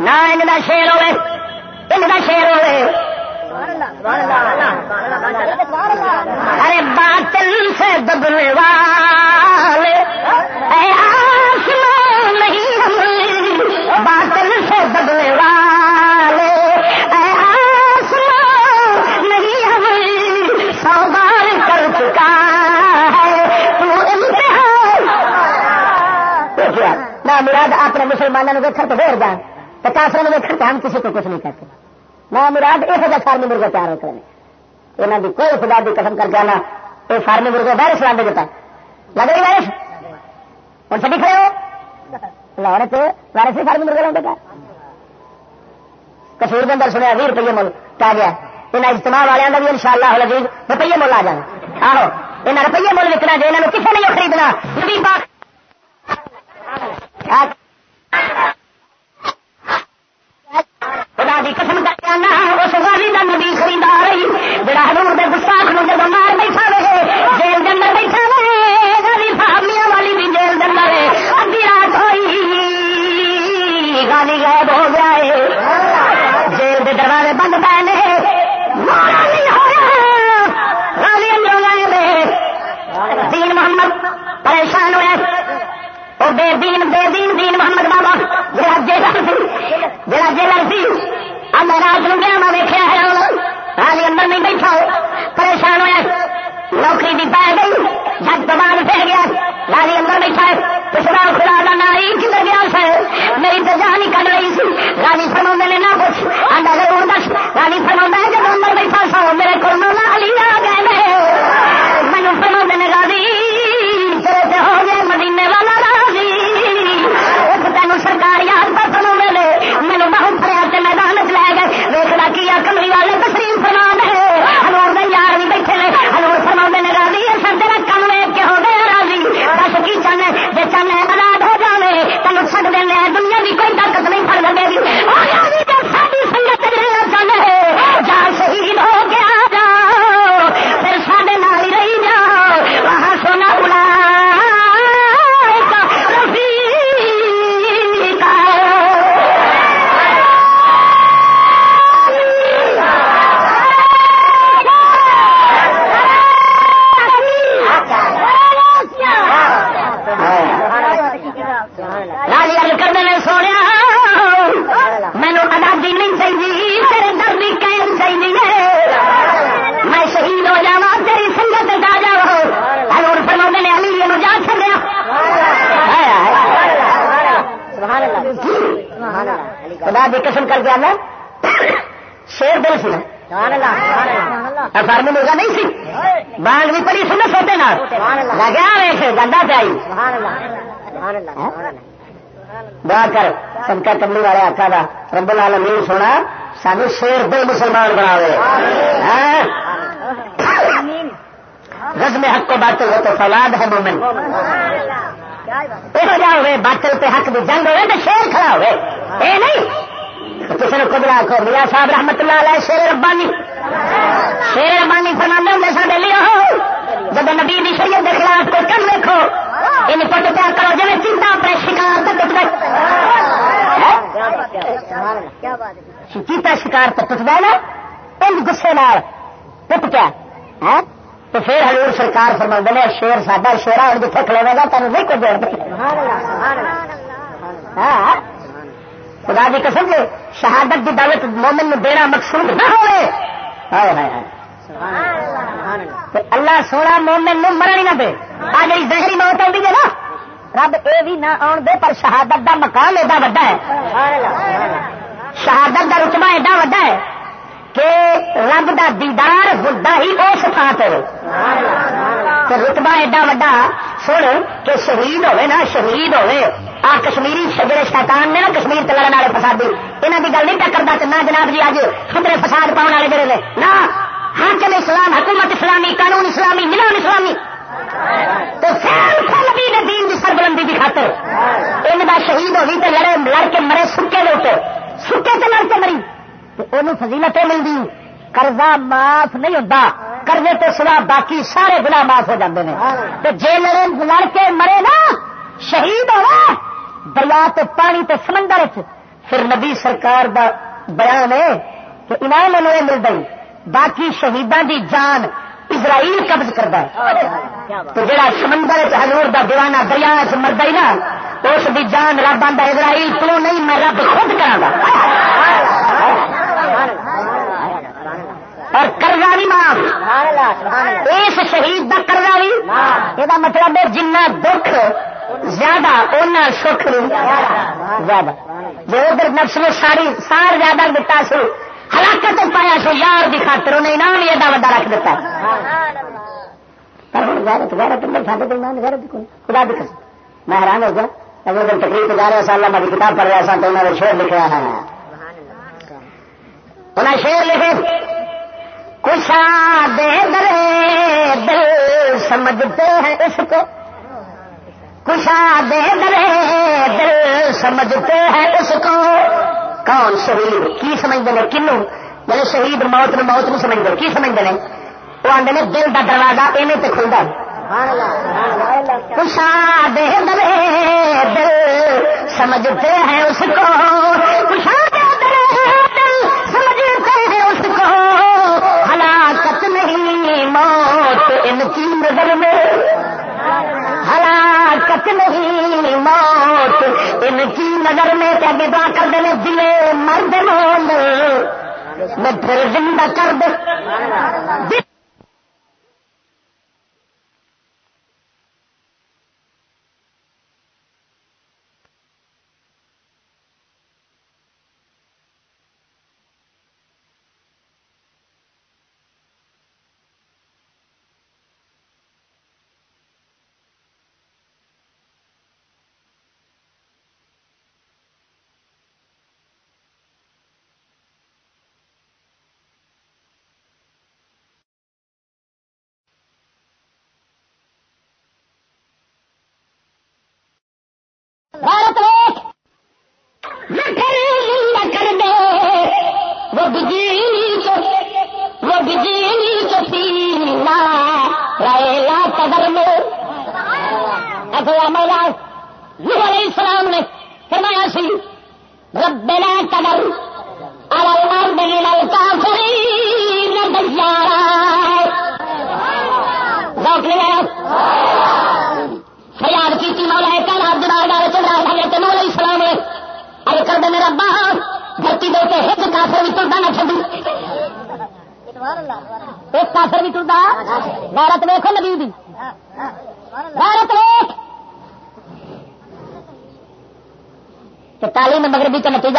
نہ ان کا شیر ہوئے ان کا شیر ہوئے۔ ارے باطل سے دبنے والے نہیں مراد اپنے مسلمانوں نے دیکھا تو دیر جان تو کافروں نے دیکھا تو ہم کسی کو کچھ نہیں کہتے۔ نہ مراد یہ جگہ فارمی مرغے تیار ہوتے ہیں۔ یہاں کی کوئی خدا کی قسم کر کے آنا یہ فارمی مرغے باہر وائرس لا دیتا لگ رہی وائرس اور سبھی کھڑے ہو؟ لاہور تو وائرس ہی فارمی مرغے لاؤں گا۔ کشمیر کے اندر سنیا بھی روپیے مل کیا گیا۔ ان اجتماع والوں کا بھی ان شاء اللہ روپیے مل آ جانا۔ آہو یہاں روپیے مل وکنا جی یہاں کسی نہیں خریدنا۔ خدا کی قسم کر کے آنا، اس والی کا نبی خریدار جڑا ہلور کے گستاخ نو جب مار بیٹھا رہے جیل کے اندر بیٹھا رہے گالی فارمیاں والی بھی جیل کے اندر ادھی رات ہوئی گالی غائب ہو گیا ہے جیل کے دروازے بند پے نے، مارا نہیں ہوا گالی اندر گئے دین محمد پریشان ہوئے۔ وہ بے دین بے دین محمد بابا جڑا جیلر سی جڑا جیلر سی اب رات میں گیا میں ویکیا ہے حالی ہاں جی اندر نہیں بیٹھا پریشان ہوا نوکری بھی پی گئی۔ جب تو بعد پہ گیا لالی اندر بیٹھا ہے۔ پچھلا خدا کا ناری کدھر گیا سر میری تو جان ہی کر رہی سی۔ رانی فرما نے نہ پوچھ۔ آڈا ضرور دس۔ رانی فرما ہے جب اندر بیٹھا سو میرے کو خدا کی قسم کر کے آنا۔ شیر دل سی فارمی مرغا نہیں سی؟ بانگ بھی پڑی سن سوتے لگا ویسے گندا پہ آئی دعا کر سنکا کملی والے آقا دا۔ رب العالمین سونا سانو شیر دل مسلمان بنا رزم حق کو باطل ہو تو فولاد ہے مومن۔ یہ جا ہوئے باطل پہ حق بھی جنگ ہوئے تو شیر کھڑا ہوئے۔ اے نہیں کسی نے خود آخو میاں صاحب رحمت اللہ علیہ، شیر ربانی. شیر ربانی فرما ہوں سارے لیے ہو جب نبی دی شریعت کے خلاف کوئی کم دیکھو ان پٹ پیا کرو جی چنتا اپنے شکار تک چیتا شکار تک ٹوٹتا نا؟ ان گسے ٹوٹ پیا. تو پھر ہزور سرکار فرما نے، شیر ساڈا شیرا ہوں جتنے کھلوے گا تمہیں نہیں کچھ جوڑ ہاں خدا کی قسم کے شہادت کی دعوت مومن دینا مقصود نہ ہوئے۔ اللہ سونا مومن نو مرن نہ دے۔ آ جی زہری موت آئی ہے نا، رب یہ بھی نہ آن دے، پر شہادت دا مقام ایڈا وا ہے۔ شہادت دا رتبہ ایڈا وڈا ہے۔ کہ رب دا دیدار ہوتا ہی اس تھان پہ رتبہ ایڈا وا سن کہ شہید ہوے نا شہید ہوے آ کشمیری جڑے شیطان نے نا کشمیر لڑن والے فسادی یہاں کی گل نہیں ٹکرتا تو نہ جناب جی اج خطرے فساد پاؤن والے جڑے نے نہ حاکم اسلام حکومت اسلامی قانون اسلامی نظام اسلامی تو دین کی سربلندی کی خاطر ان کا شہید ہوگی تو لڑے لڑ کے مرے سکے دے اتنے سکے تو لڑ کے مری وہ فضیلت ملتی قرضہ معاف نہیں ہوتا قرضے تو سوا باقی سارے گنا معاف ہو جاتے ہیں تو جی لڑے، لڑ کے مرے نا، شہید ہوا دریا تو پانی تو سمندر پھر نبی سرکار دا بیان ہے کہ انعام انہیں مل گئی۔ باقی شہیدان دی جان اسرائیل قبض کرتا ہے۔ تو جڑا سمندر ہزور دا دیوانہ دریا چ مرد نا، اس دی جان رب آتا اسرائیل تو نہیں؟ میں رب خود کرا اور کرزا بھی معاف. اس شہید کا کرزا بھی؟ یہ مطلب ہے جنہ دکھ زیادہ اونا سکھ زیادہ جو ادھر نفس میں ساری سار زیادہ دتا سو ہلاکت پایا سو یار کی خاطر انہیں انعام ہی ایڈا وا رکھ دیتا خدا دکھ میں حیران ہو گیا اگر تقریب جا سال میں کتاب پڑھ رہا سا تو انہوں نے شیر لکھا ہے انہیں شیر لکھے کشا دے درے دل سمجھتے ہیں اس کو۔ کشا دے درے دل سمجھتے ہیں اس کو۔ کون شہید؟ کی سمجھتے ہیں؟ کنو۔ میرے شہید موت نے موت نہیں سمجھتے کی سمجھتے ہیں؟ وہ آدھے نے دل کا دروازہ ایویں تو کھلتا کشا دے درے دل سمجھتے ہیں اس کو۔ کشا کی میں ہلاکت نہیں، موت ان کی نظر میں کیا دعا کر دے دلے مرد مول میں پھر زندہ کر دے۔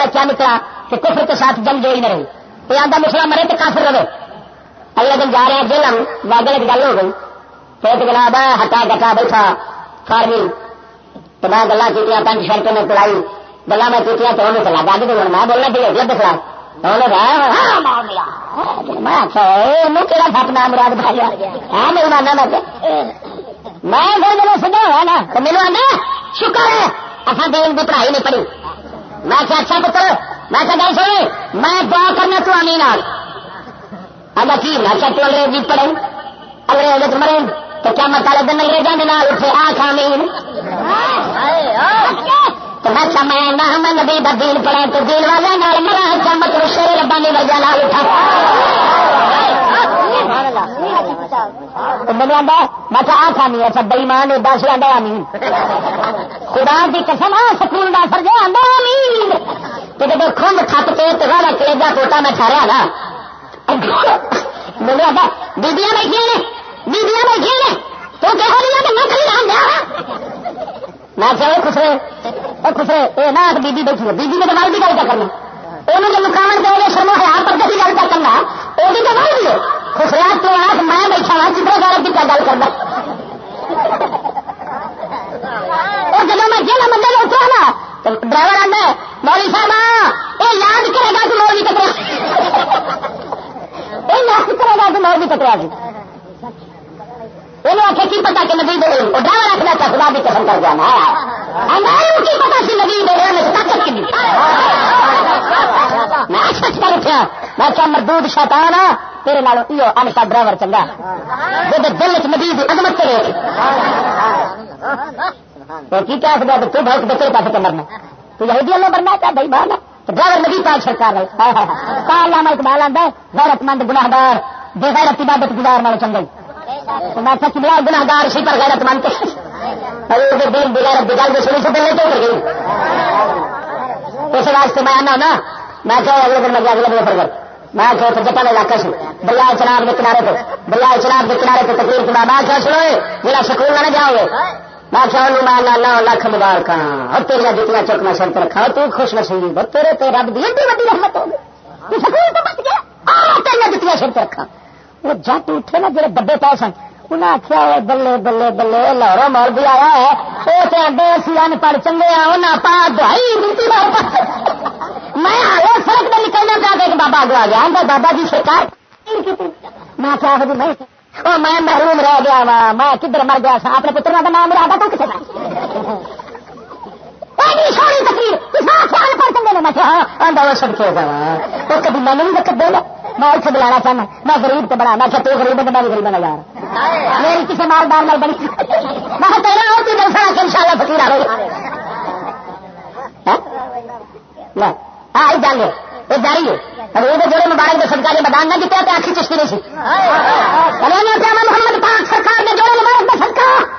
کیا نکلا کہ کفر کے ساتھ جنگ جو نہ رہی تو آدھا مسلم مرے تو کافر رہے اگلے دن جا رہے ہیں جیل ہم واگل ایک گل ہو گئی تو ایک جناب ہٹا ڈٹا بیٹھا فارمی تو میں گلا کی پینٹ شرٹ میں پڑائی گلا میں کی تو انہیں چلا گاڑی تو میں بولنا ٹھیک ہے دکھا مراد بھائی ہاں میرے مانا میں میں جب سدھا ہوا نا تو میرے آنا شکر ہے اصل دین کی پڑھائی نہیں پڑھی میں کیا اچھا پتر میں کیا گل سوے میں دعا کرنا تو آمین اگر کی میں کیا تو انگریزی پڑھے انگریز مرے تو کیا مت والے دن انگریزوں کے نال اٹھے آ خامین تو میں کیا میں نہ میں نبی کا دین پڑھے تو دین والے نال مرا کیا مطلب شیر ربانی وجہ لال اٹھا میں آتا میں آ کھانی اچھا بئی ماں نے دس آدھا آمین۔ خدا کی قسم سکون کا فرض آدھا آمین۔ تو جب خم کھپ کے تو سارا کلیجا پوٹا میں ٹھہرا نا میرے آتا بیبیاں بیٹھیا نے، بیبیاں بیٹھیا نے، تو کہہ رہی ہے کہ میں کہیں آ میں چاہے خسرے وہ خسرے، اے نہ بیبی بیٹھی ہے۔ بیبی نے تو مال بھی گل کرنا انہوں جو مقام دے گے شرمو ہے پر کسی گل کر کرنا، وہ بھی تو بول دیے خسریات تو آ میں بیٹھا ہوں کتنے گھر کی کیا گل کرنا۔ اور جب میں جیلا مندر اترا نا، تو ڈرائیور آتا ہے، مولوی صاحب ہاں، یہ یاد کرے گا کہ مولوی کتنا یہ یاد کرے گا کہ مولوی کتنا جی۔ انہوں آخر کی پتا کہ نبی دے وہ ڈرائیور رکھنا تھا خدا بھی قسم کر جانا کی پتا سی نبی دے رہے میں طاقت کی میں سچ کر اٹھا میں کیا مردود شیطان آ تیرے نال ان کا ڈرائیور چنگا جب دل چ نبی دی عظمت کرے کی کیا سکتا تو بہت بچے پاس مرنا تو یہودی اللہ بننا کیا بھائی باہر ڈرائیور نبی پاک سرکار ہے کالا اقبال آتا ہے غیرت مند گناہدار بے غیرت عبادت گزار نال چنگا میں سچ بلا گناہگار سی پر غیرت مند دین بغیر بغیر جو سنی سے دل کیوں گئی اس واسطے میں آنا نا میں کیا اگلے دن میں اگلے دن پر میں کہ جٹن علاقہ سے دریا چناب کے کنارے پہ دریا چناب کے کنارے پہ تقریر کے بعد میں کیا سنو میرا سکول نہ جاؤ گے میں کیا میں نو لکھ مبارک اور تیریا جتنا چکنا سر رکھا، تو خوش نصیب تیرے تو رب دی ایڈی وڈی رحمت ہوگی سکول تو بچ گیا۔ تیریا جتنا سر رکھا۔ وہ جٹ اٹھے نا، جڑے بڑے پاؤ سن انہیں آخیا بلے بلے بلے لاہوروں مول بھی آیا ہے۔ وہ تو آڈے اسی ان پڑھ چنگے انہیں پا دوائی میں آیا سڑک میں نکلنا چاہتا کہ بابا اگلا آ گیا بابا جی سرکار میں کیا جی نہیں۔ میں محروم رہ گیا وا میں کدھر مر گیا سا؟ اپنے پتر کا نام مراد تو کسی کا سونی تقریر میں ہاں وہ کبھی میں نہیں دقت دے گا میں اتنے بلانا چاہنا میں غریب تو بڑا میں تو غریب بڑا بھی غریب بنا یار۔ میری کسی مالدار میں بڑی میں تیرا اور تو دل سڑا کہ ان شاء اللہ فکیر آ رہی ہاں یہ جاری ہے۔ جوڑے مبارک کے بدان نہ جیتے تو آخری چشتی نہیں سی۔ محمد پاک سرکار نے جوڑے مبارک کا سرکار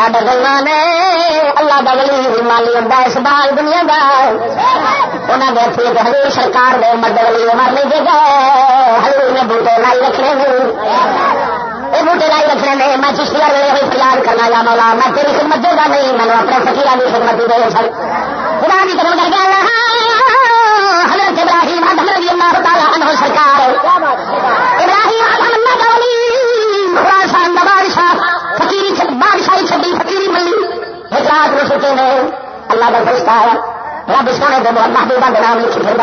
سڈے گلا نے اللہ کا ولی مالی ہوتا اس بال دنیا کا انہوں نے اتنے ہزور سرکار نے مرد ولی مر نہیں دے گئے ہزور نے بوٹے لائی رکھنے یہ بوٹے لائی رکھنے میں میں چشتی والے ہوئی فریاد کرنا یا مولا میں تیری خدمت دے گا نہیں میں اپنے فکیر کی خدمت دے سر خدا کی قدم کر کے حضرت ابراہیم آدم اللہ تعالیٰ عنہ اللہ کا فرشتہ ہے رب سونے دے محبوبہ کے نام لکھی پھر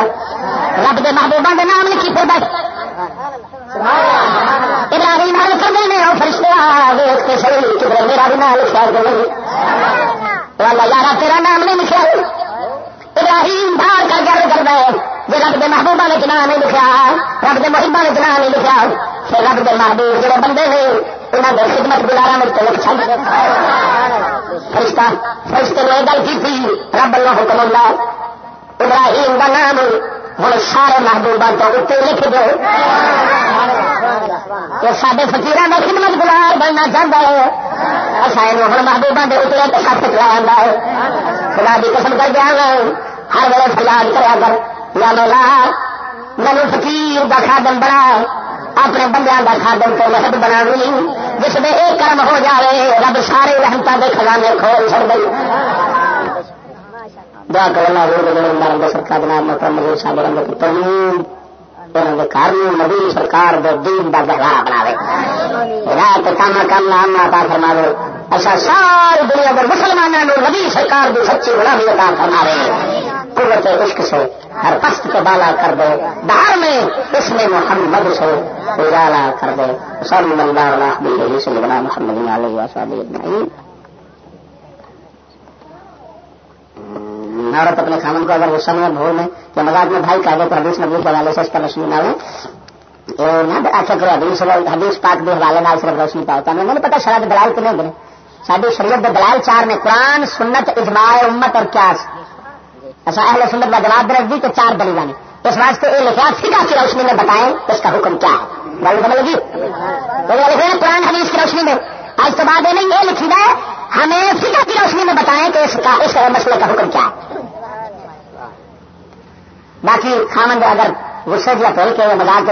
رب کے محبوبہ کے نام لکھی پھر ابراہیم کرنے میں وہ فرشتے ویخ کے سہی کدھر میرا بھی نام لکھا یارا تیرا نام نہیں لکھا ابراہیم باہر کر گل کر دے جی رب کے محبوبہ نے چنا نہیں لکھا رب کے نے چنا نہیں لکھا پھر رب کے محبوب جڑے بندے نے انہوں نے خدمت گزارا میں تلک چل فرشتہ فرشتے نے گل کی تھی، رب اللہ حکم اللہ ابراہیم کا نام ہوں سارے محبوبہ تو اتنے لکھ دو۔ تو سارے فکیر میں خدمت گزار بننا چاہتا ہے۔ اصا یہ ہوں محبوبہ کے اتنے تو سب چلا ہے۔ خدا کی قسم کر دیا ہر ویل فریاد کرا کر، یا مولا مینو فکیر کا خادم بنا۔ اپنے بندیاں کا خادم تو لحد بنا جس میں ایک کرم ہو جائے رب سارے رحمتہ کے خزانے کھول چڑ گئی دعا کرنا سرکار جناب محمد صاحب رنگ تمیم گھر نبی سرکار دے دین کا گہرا بنا رات کام کام نام عطا فرما دے اچھا ساری دنیا پر مسلمانوں نبی سرکار کی سچی غلامی عطا فرما دے قوت عشق سے۔ ہر پست کو بالا کر دے دار میں اس میں محمد سے اجالا کر دے۔ صلی اللہ علیہ وسلم، محمد علیہ وسلم۔ عورت اپنے خامن کو اگر غصہ میں، بھول میں، کہ مزاج میں بھائی کہہ دے تو حدیث نبی کے حوالے سے اس کا روشنی نہ ہو نہ آخر کرو حدیث حدیث پاک کے حوالے نہ صرف روشنی پاؤ۔ تو نہیں پتا شرط دلال کتنے دن ساری شریعت دلال چار میں قرآن، سنت، اجماع، امت اور کیاس اچھا اہل سنت کا جواب درج دی تو چار دلیل نے اس واسطے یہ لکھا فکا کی روشنی میں بتائیں اس کا حکم کیا ہے۔ گل سمجھ لگی قرآن حدیث کی روشنی میں۔ آج تو بعد نہیں، یہ لکھی ہے ہمیں فکر کی روشنی میں بتائیں کہ اس کا، اس مسئلے کا حکم کیا ہے۔ باقی خامند اگر غصے دیا تو کہ مزاق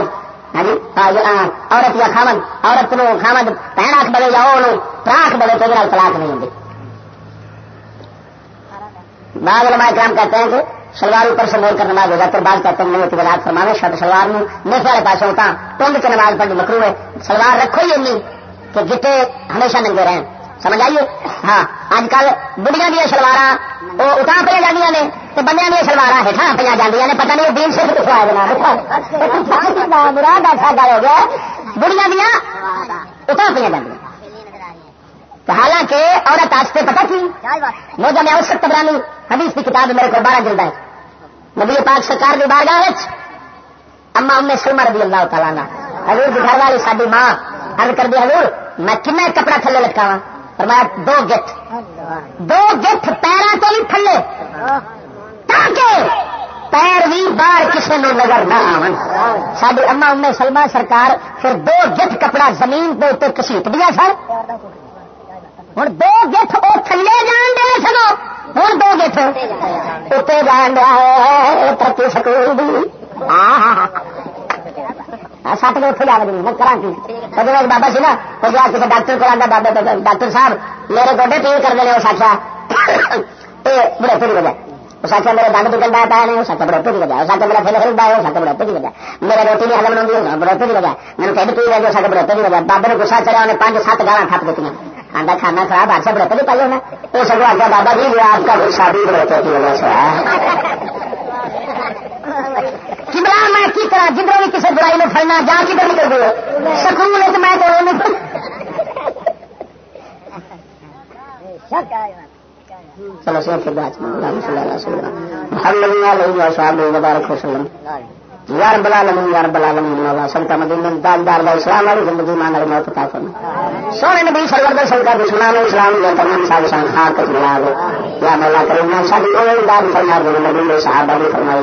ہاں جی, ہاں جی، ہاں، عورت یا خامد عورت نو خامد پہن آخ بڑے یا وہ پراخ بڑے تو طلاق نہیں ہوتی بعض علماء کرام کہتے ہیں کہ سلوار اوپر سے مول کر نماز ہو جاتا ہے بعض کہتے ہیں نہیں ہوتی وزاد فرمانے شرط سلوار میں نیچے والے پاس ہوتا ٹونگ کے نماز پڑھنی مکرو ہے سلوار رکھو ہی نہیں کہ گٹے ہمیشہ ننگے رہیں۔ سمجھ آئیے ہاں اج کل بڑھیا دیا سلوار وہ اتنا پہ جانیا نے تو بندے دیا سلوار ہٹا پہ جانیا نے پتا نہیں دین سے مراد ایسا ہو گیا بڑھیا دیا اتنا پہ جانیا حالانکہ عورت آج سے پتا تھی موجہ میں اوسط تبرانی حدیث کی کتاب میرے کو بارہ جلد ہے۔ نبی پاک سرکار کی بارگاہ اما ام سلمہ رضی اللہ تعالیٰ حضور کی گھر والی ساری ماں حل کر دی حضور میں کن کپڑا تھلے لٹکاوا پر میں دو گٹھ۔ دو گٹھ پیروں تو بھی تھلے۔ تاکہ پیر بھی باہر کسی نے نظر نہ آن ساری اما ام سلمہ سرکار پھر دو گٹھ کپڑا زمین کے اتنے کسیٹ دیا سر ہوں دو گٹھ وہ تھلے جان دے سکو ہوں دو گٹھ اتنے جان دیا ترقی سکول سٹ کے اتنے جا رہی جی، میں کرا کی۔ بابا سی نا، وہ جا کسی ڈاکٹر کو آتا بابا ڈاکٹر صاحب، میرے گوڈے پیر کر دے اس آخیا بڑے پھر وجہ اس آخیا میرے دند بھی گندا پایا نہیں اس آخر بڑے پھر وجہ اس آخر میرا پھر ہلدا ہے اس آخر بڑے پھر وجہ میرے روٹی نہیں ہلم ہوتی بڑے پھر وجہ میرے ٹھنڈ پی وجہ اس آخر بڑے پھر وجہ بابے نے گسا چڑھا، انہیں پانچ سات گالا تھپ دیتی آدھا کھانا خراب آج بڑے پہ پائی ہونا۔ تو سب آگے بابا جی وہ آپ کا شادی بڑے کی وجہ سے کمرا میں کی کرا جدھر بھی کسی برائی میں پڑنا جا کدھر نکل گئے؟ سکون ہے تو میں تو چلو سر پھر بات محمد مبارک وسلم۔ یار بلا لم، یار بلا لم، مولا سلطا مدینہ دالدار دا اسلام والی زندگی مان علی موت عطا فرما سونے نبی سرور دا سلطا دشمنان اسلام دا تمام صاحب شان خار کو ملا دے۔ یا مولا کریم نا ساری اول دار فرما دے، نبی نے صحابہ نے فرمایا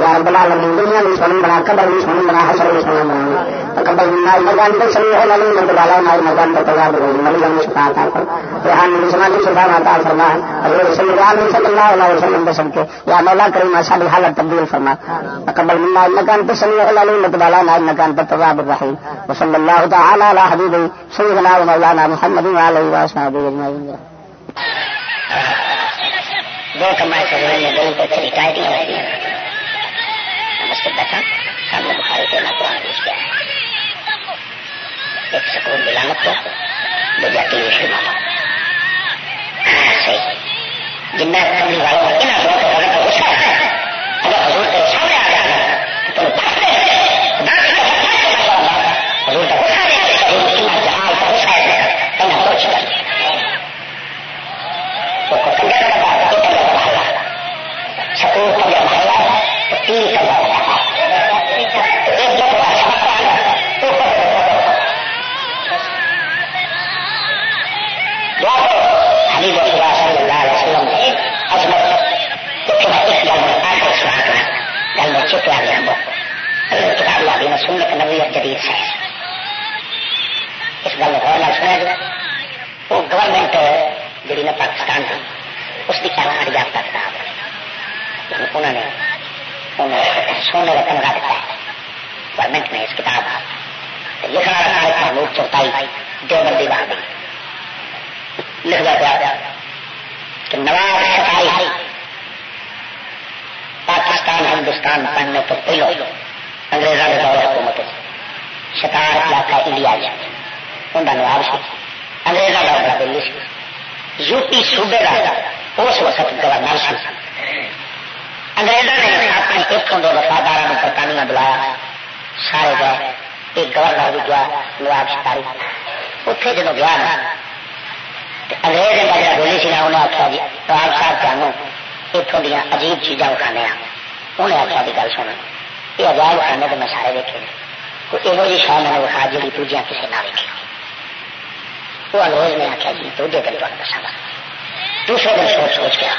یا رب العالمین، دنیا میں سن بنا، قبر میں سن بنا، حشر میں سن بنا۔ تقبل منا مگان تے سنی ہے علی من بالا نا مگان تے تیار ہو نبی نے شفاعت عطا فرما ریحان نے سنا کی شفاعت عطا فرما حضرت صلی اللہ علیہ وسلم دے سن کے یا مولا کریم ساری حالت تبدیل فرما تقبل منا انك انت السميع العليم وتب انك انت التواب الرحيم وصلى الله تعالى على حبيبه سيدنا ومولانا محمد وعلى اله وصحبه اجمعين دو کمائے سے میں دل کو چلی ٹائٹی ہوتی ہے مسجد بیٹھا سامنے بخاری کے نہ قرآن پیش کیا۔ ایک سکون کو جاتی شروع صحیح۔ جن والوں اگر حضور کے سامنے آ جانا چپ آ گیا کتاب لا دینا سنت نبی اور جدید اس گل غور نہ سنا جائے وہ گورنمنٹ جی نا پاکستان کی اس کی کہنا یافتہ کتاب انہوں نے سونے کا تمغہ دیتا ہے گورنمنٹ نے اس کتاب لکھنا رکھا ہے محمود چوتائی دیوبندی بہادی لکھا پیا کہ نواب شکائی پاکستان، ہندوستان پڑھنے تو پہلو انگریزوں کے دور حکومت شکار علاقہ انڈیا گیا ان کا نواب سی انگریزوں کا بڑا دلی سی یو پی صوبے کا اس وقت گورنر سی انگریزوں نے اپنے ایک دو وفادار برطانیہ بلایا سارے گئے ایک گورنر بھی گیا، نواب شکاری۔ اتنے جب گیا نا انگریز کا جا بولی سی نا انہیں آخیا جی نواب صاحب جانو اتوں دیا عجیب چیزاں اٹھانے انہیں آخیا بھی جی، گل سن یہ عجائب خانے تو میں سارے دیکھے کوئی یہو جی شاہ میں نے وکھا جی دوجیاں کسی نہ ویکھی۔ وہ انگریز نے آخیا جی دوجے دن تمہیں دسا دوسرے دن سوچ سوچ گیا۔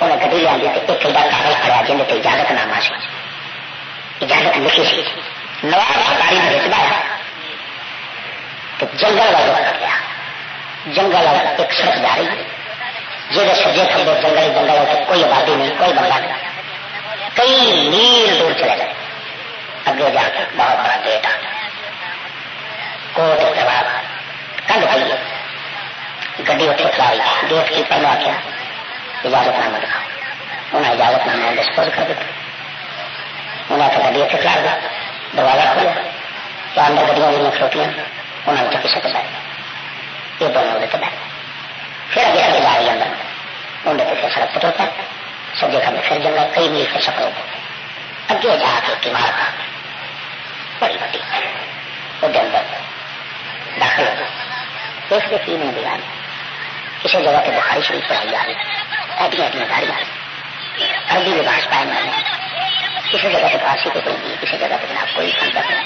انہیں گڈی لیا ایک ایڈا کاغذ پڑیا جن کے اجازت نامہ سی اجازت لکھی سی۔ نواب سرکاری نے بچ ہے۔ تو جنگل والا کر گیا جنگل ایک سڑک جا رہی ہے۔ جہاں سجے کھبے جنگل جنگل ہوتے کوئی آبادی نہیں، کوئی بندہ نہیں۔ کئی میل دور چلے گئے۔ اگے جا کے بہت بڑا گیٹ آ گیا۔ کوٹ کے بعد کنڈ پائی گڈی اتنے کھلائی گیٹ کی پہلے آخیا اجازت نامہ دکھاؤ انہیں اجازت نامہ ڈسپوز کر دیتا انہیں آخر گڈی اتنے کھلا دیا دروازہ کھولیا تو اندر گڈیاں جی کھلوتی انہوں نے کسی کو بیٹھ یہ دونوں وہ بیٹھ پھر اگے اگے جا رہی اندر۔ انڈے پہ سڑک پہ ہوتا ہے سجے کھانے پھر جنگل کئی میل پھر سفر ہوتا اگے جا کے کنار کا بڑی بڑی۔ وہ اندر داخل ہو دیکھتے کی نہیں دیا کسی جگہ پہ بخاری شریف پڑھائی جا رہی ہے ایڈیاں ایڈیاں گاڑیاں عربی لباس پائے میں نے کسی جگہ پہ فارسی پہ کوئی نہیں کسی جگہ پہ جناب کوئی کنٹر نہیں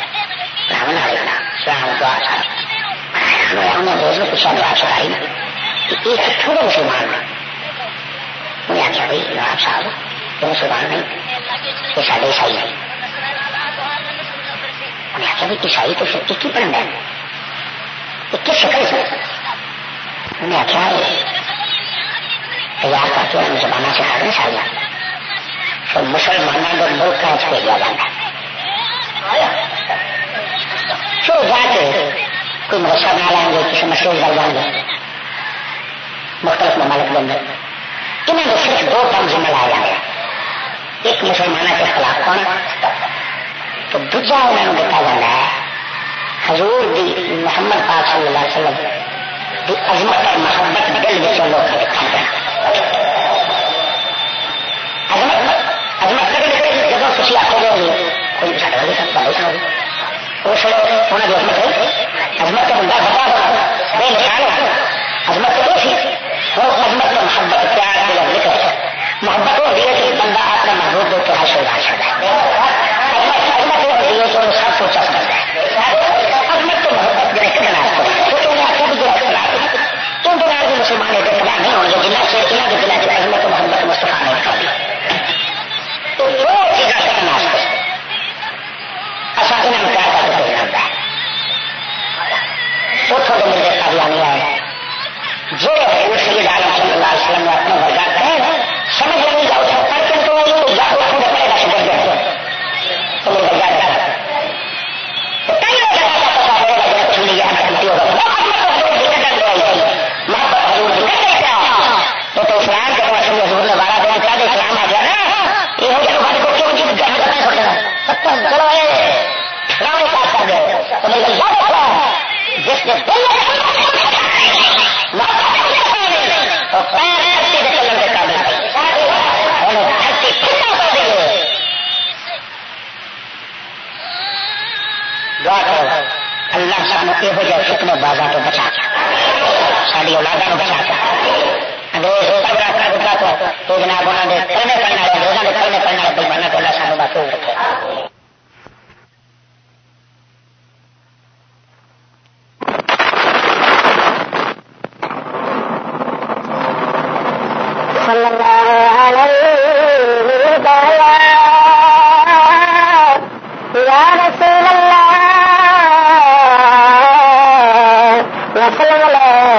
براہمن والے کا نام سلام دعا صاحب انہیں روز میں پوچھا دعا چڑھائی کہ یہ کتوں مسلمان نے انہیں آخیا بھائی نواب صاحب یہ مسلمان نہیں یہ سارے عیسائی نہیں انہیں آخیا بھائی عیسائی تو پھر ایک ہی پڑھنا ہے۔ یہ کس شکل سے؟ تیار کر کے انہیں زبانہ سکھا دیں سارا پھر مسلمانوں کو ملک کا بھیجا جاتا پھر جا کے کوئی مدرسہ بنا لیں گے کسی مشہور کر جائیں گے مختلف ممالک کے اندر انہوں نے صرف دو کام ذمہ لایا جائے ایک مسلمانوں کے خلاف ہونا تو دوجا انہوں نے دیتا جاتا ہے حضور دی محمد پاک صلی اللہ علیہ وسلم بأزمة المحبة بقلب الصندوق أزمة أزمة تقلب جبل سفيا قدومي كل شعر وليسا ضعيسا وصلوا هنا بأزمة أزمة من بعض بعض بين شعرها أزمة توفي وأزمة المحبة بتاعت إلى الذكر محبة وبيئة البنباء أقرم مهبوب بيتها شوي عشرة أزمة وبيئة ونصحف وتصدر مسلمان ایک خلاف نہیں ہوں گے جنہیں سے انہیں کے دلوں کی عظمت و محبت مستفا نہیں کر دی تو وہ چیزیں کرنا اصا انہیں کیا کر کے بھیجنا اتوں کے ملے قادیانی آئے جو سید عالم صلی اللہ علیہ وسلم نے اپنے دعا کرو اللہ سانو یہ جہ فتنے بازا تو بچا ساری اولادوں بچا انگریز کر دتا تو تو جناب انہوں نے کرنے کرنے والے انگریزوں کرنے کرنے والے بےمانا تو اللہ سانو باقی رکھے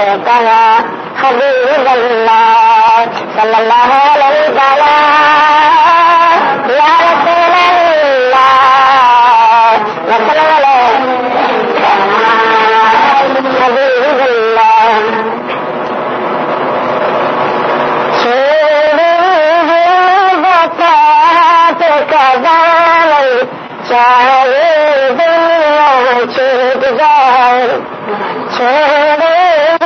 عليك يا حبيب الله صلى الله عليه يا رسول چاہے دنیا چھوٹ جائے چھوڑے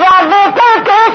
رب تک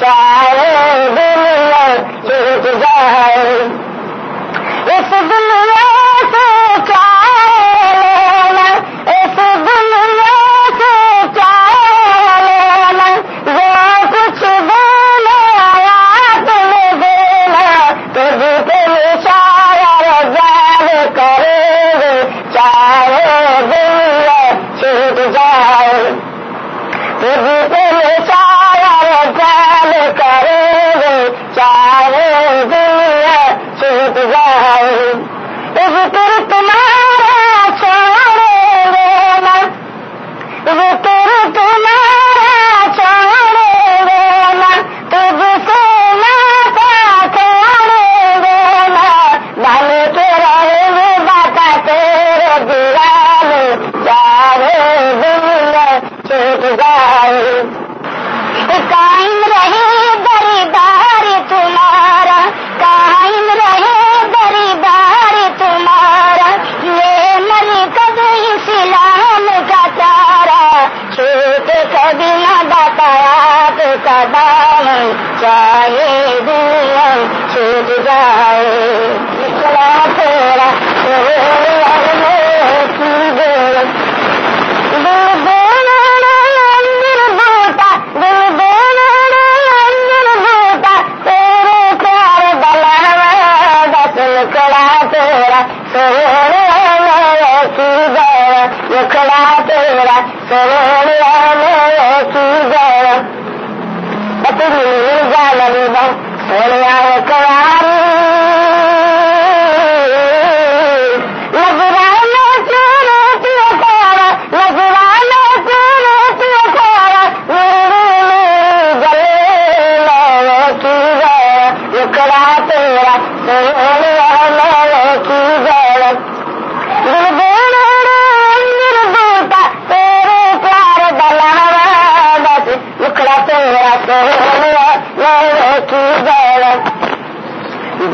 تعالى بالله شهد زهر Israel. چھوٹ کبھی نہ بتایا تو کدام چاہے دیا چھوٹ جائے۔ نکلا تیرا کڑا تیرا سوڑا کی گیا یہ پتلي ڳالهه ڪيا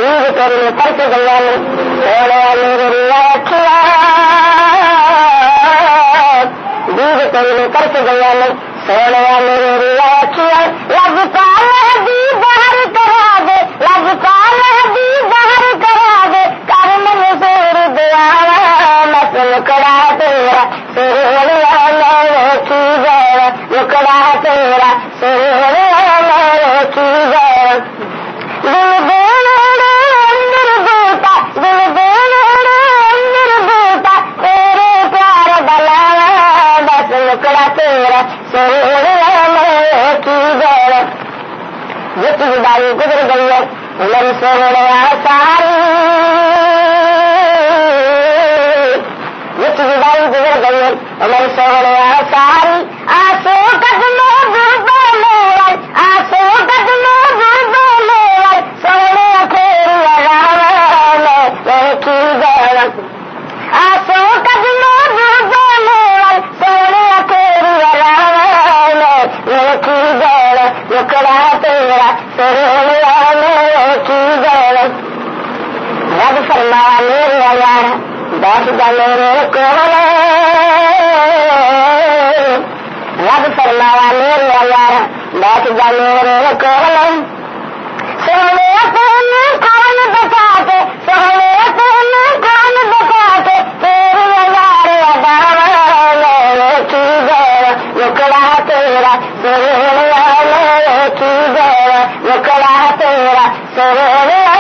روح تیری کر کے گیا سونا میرے لاکھلا روح تیری کر کے گیا سونا میرے لاکھلا لگتا گزاری گزر گئی ہے۔ لم سونے ساری یہ گزاری گزر گئی ہے۔ لم سونے ساری رب فرما میرے یار بیٹھ جا میرے کو رب فرما میرے یار بس جا میرے کو Oh,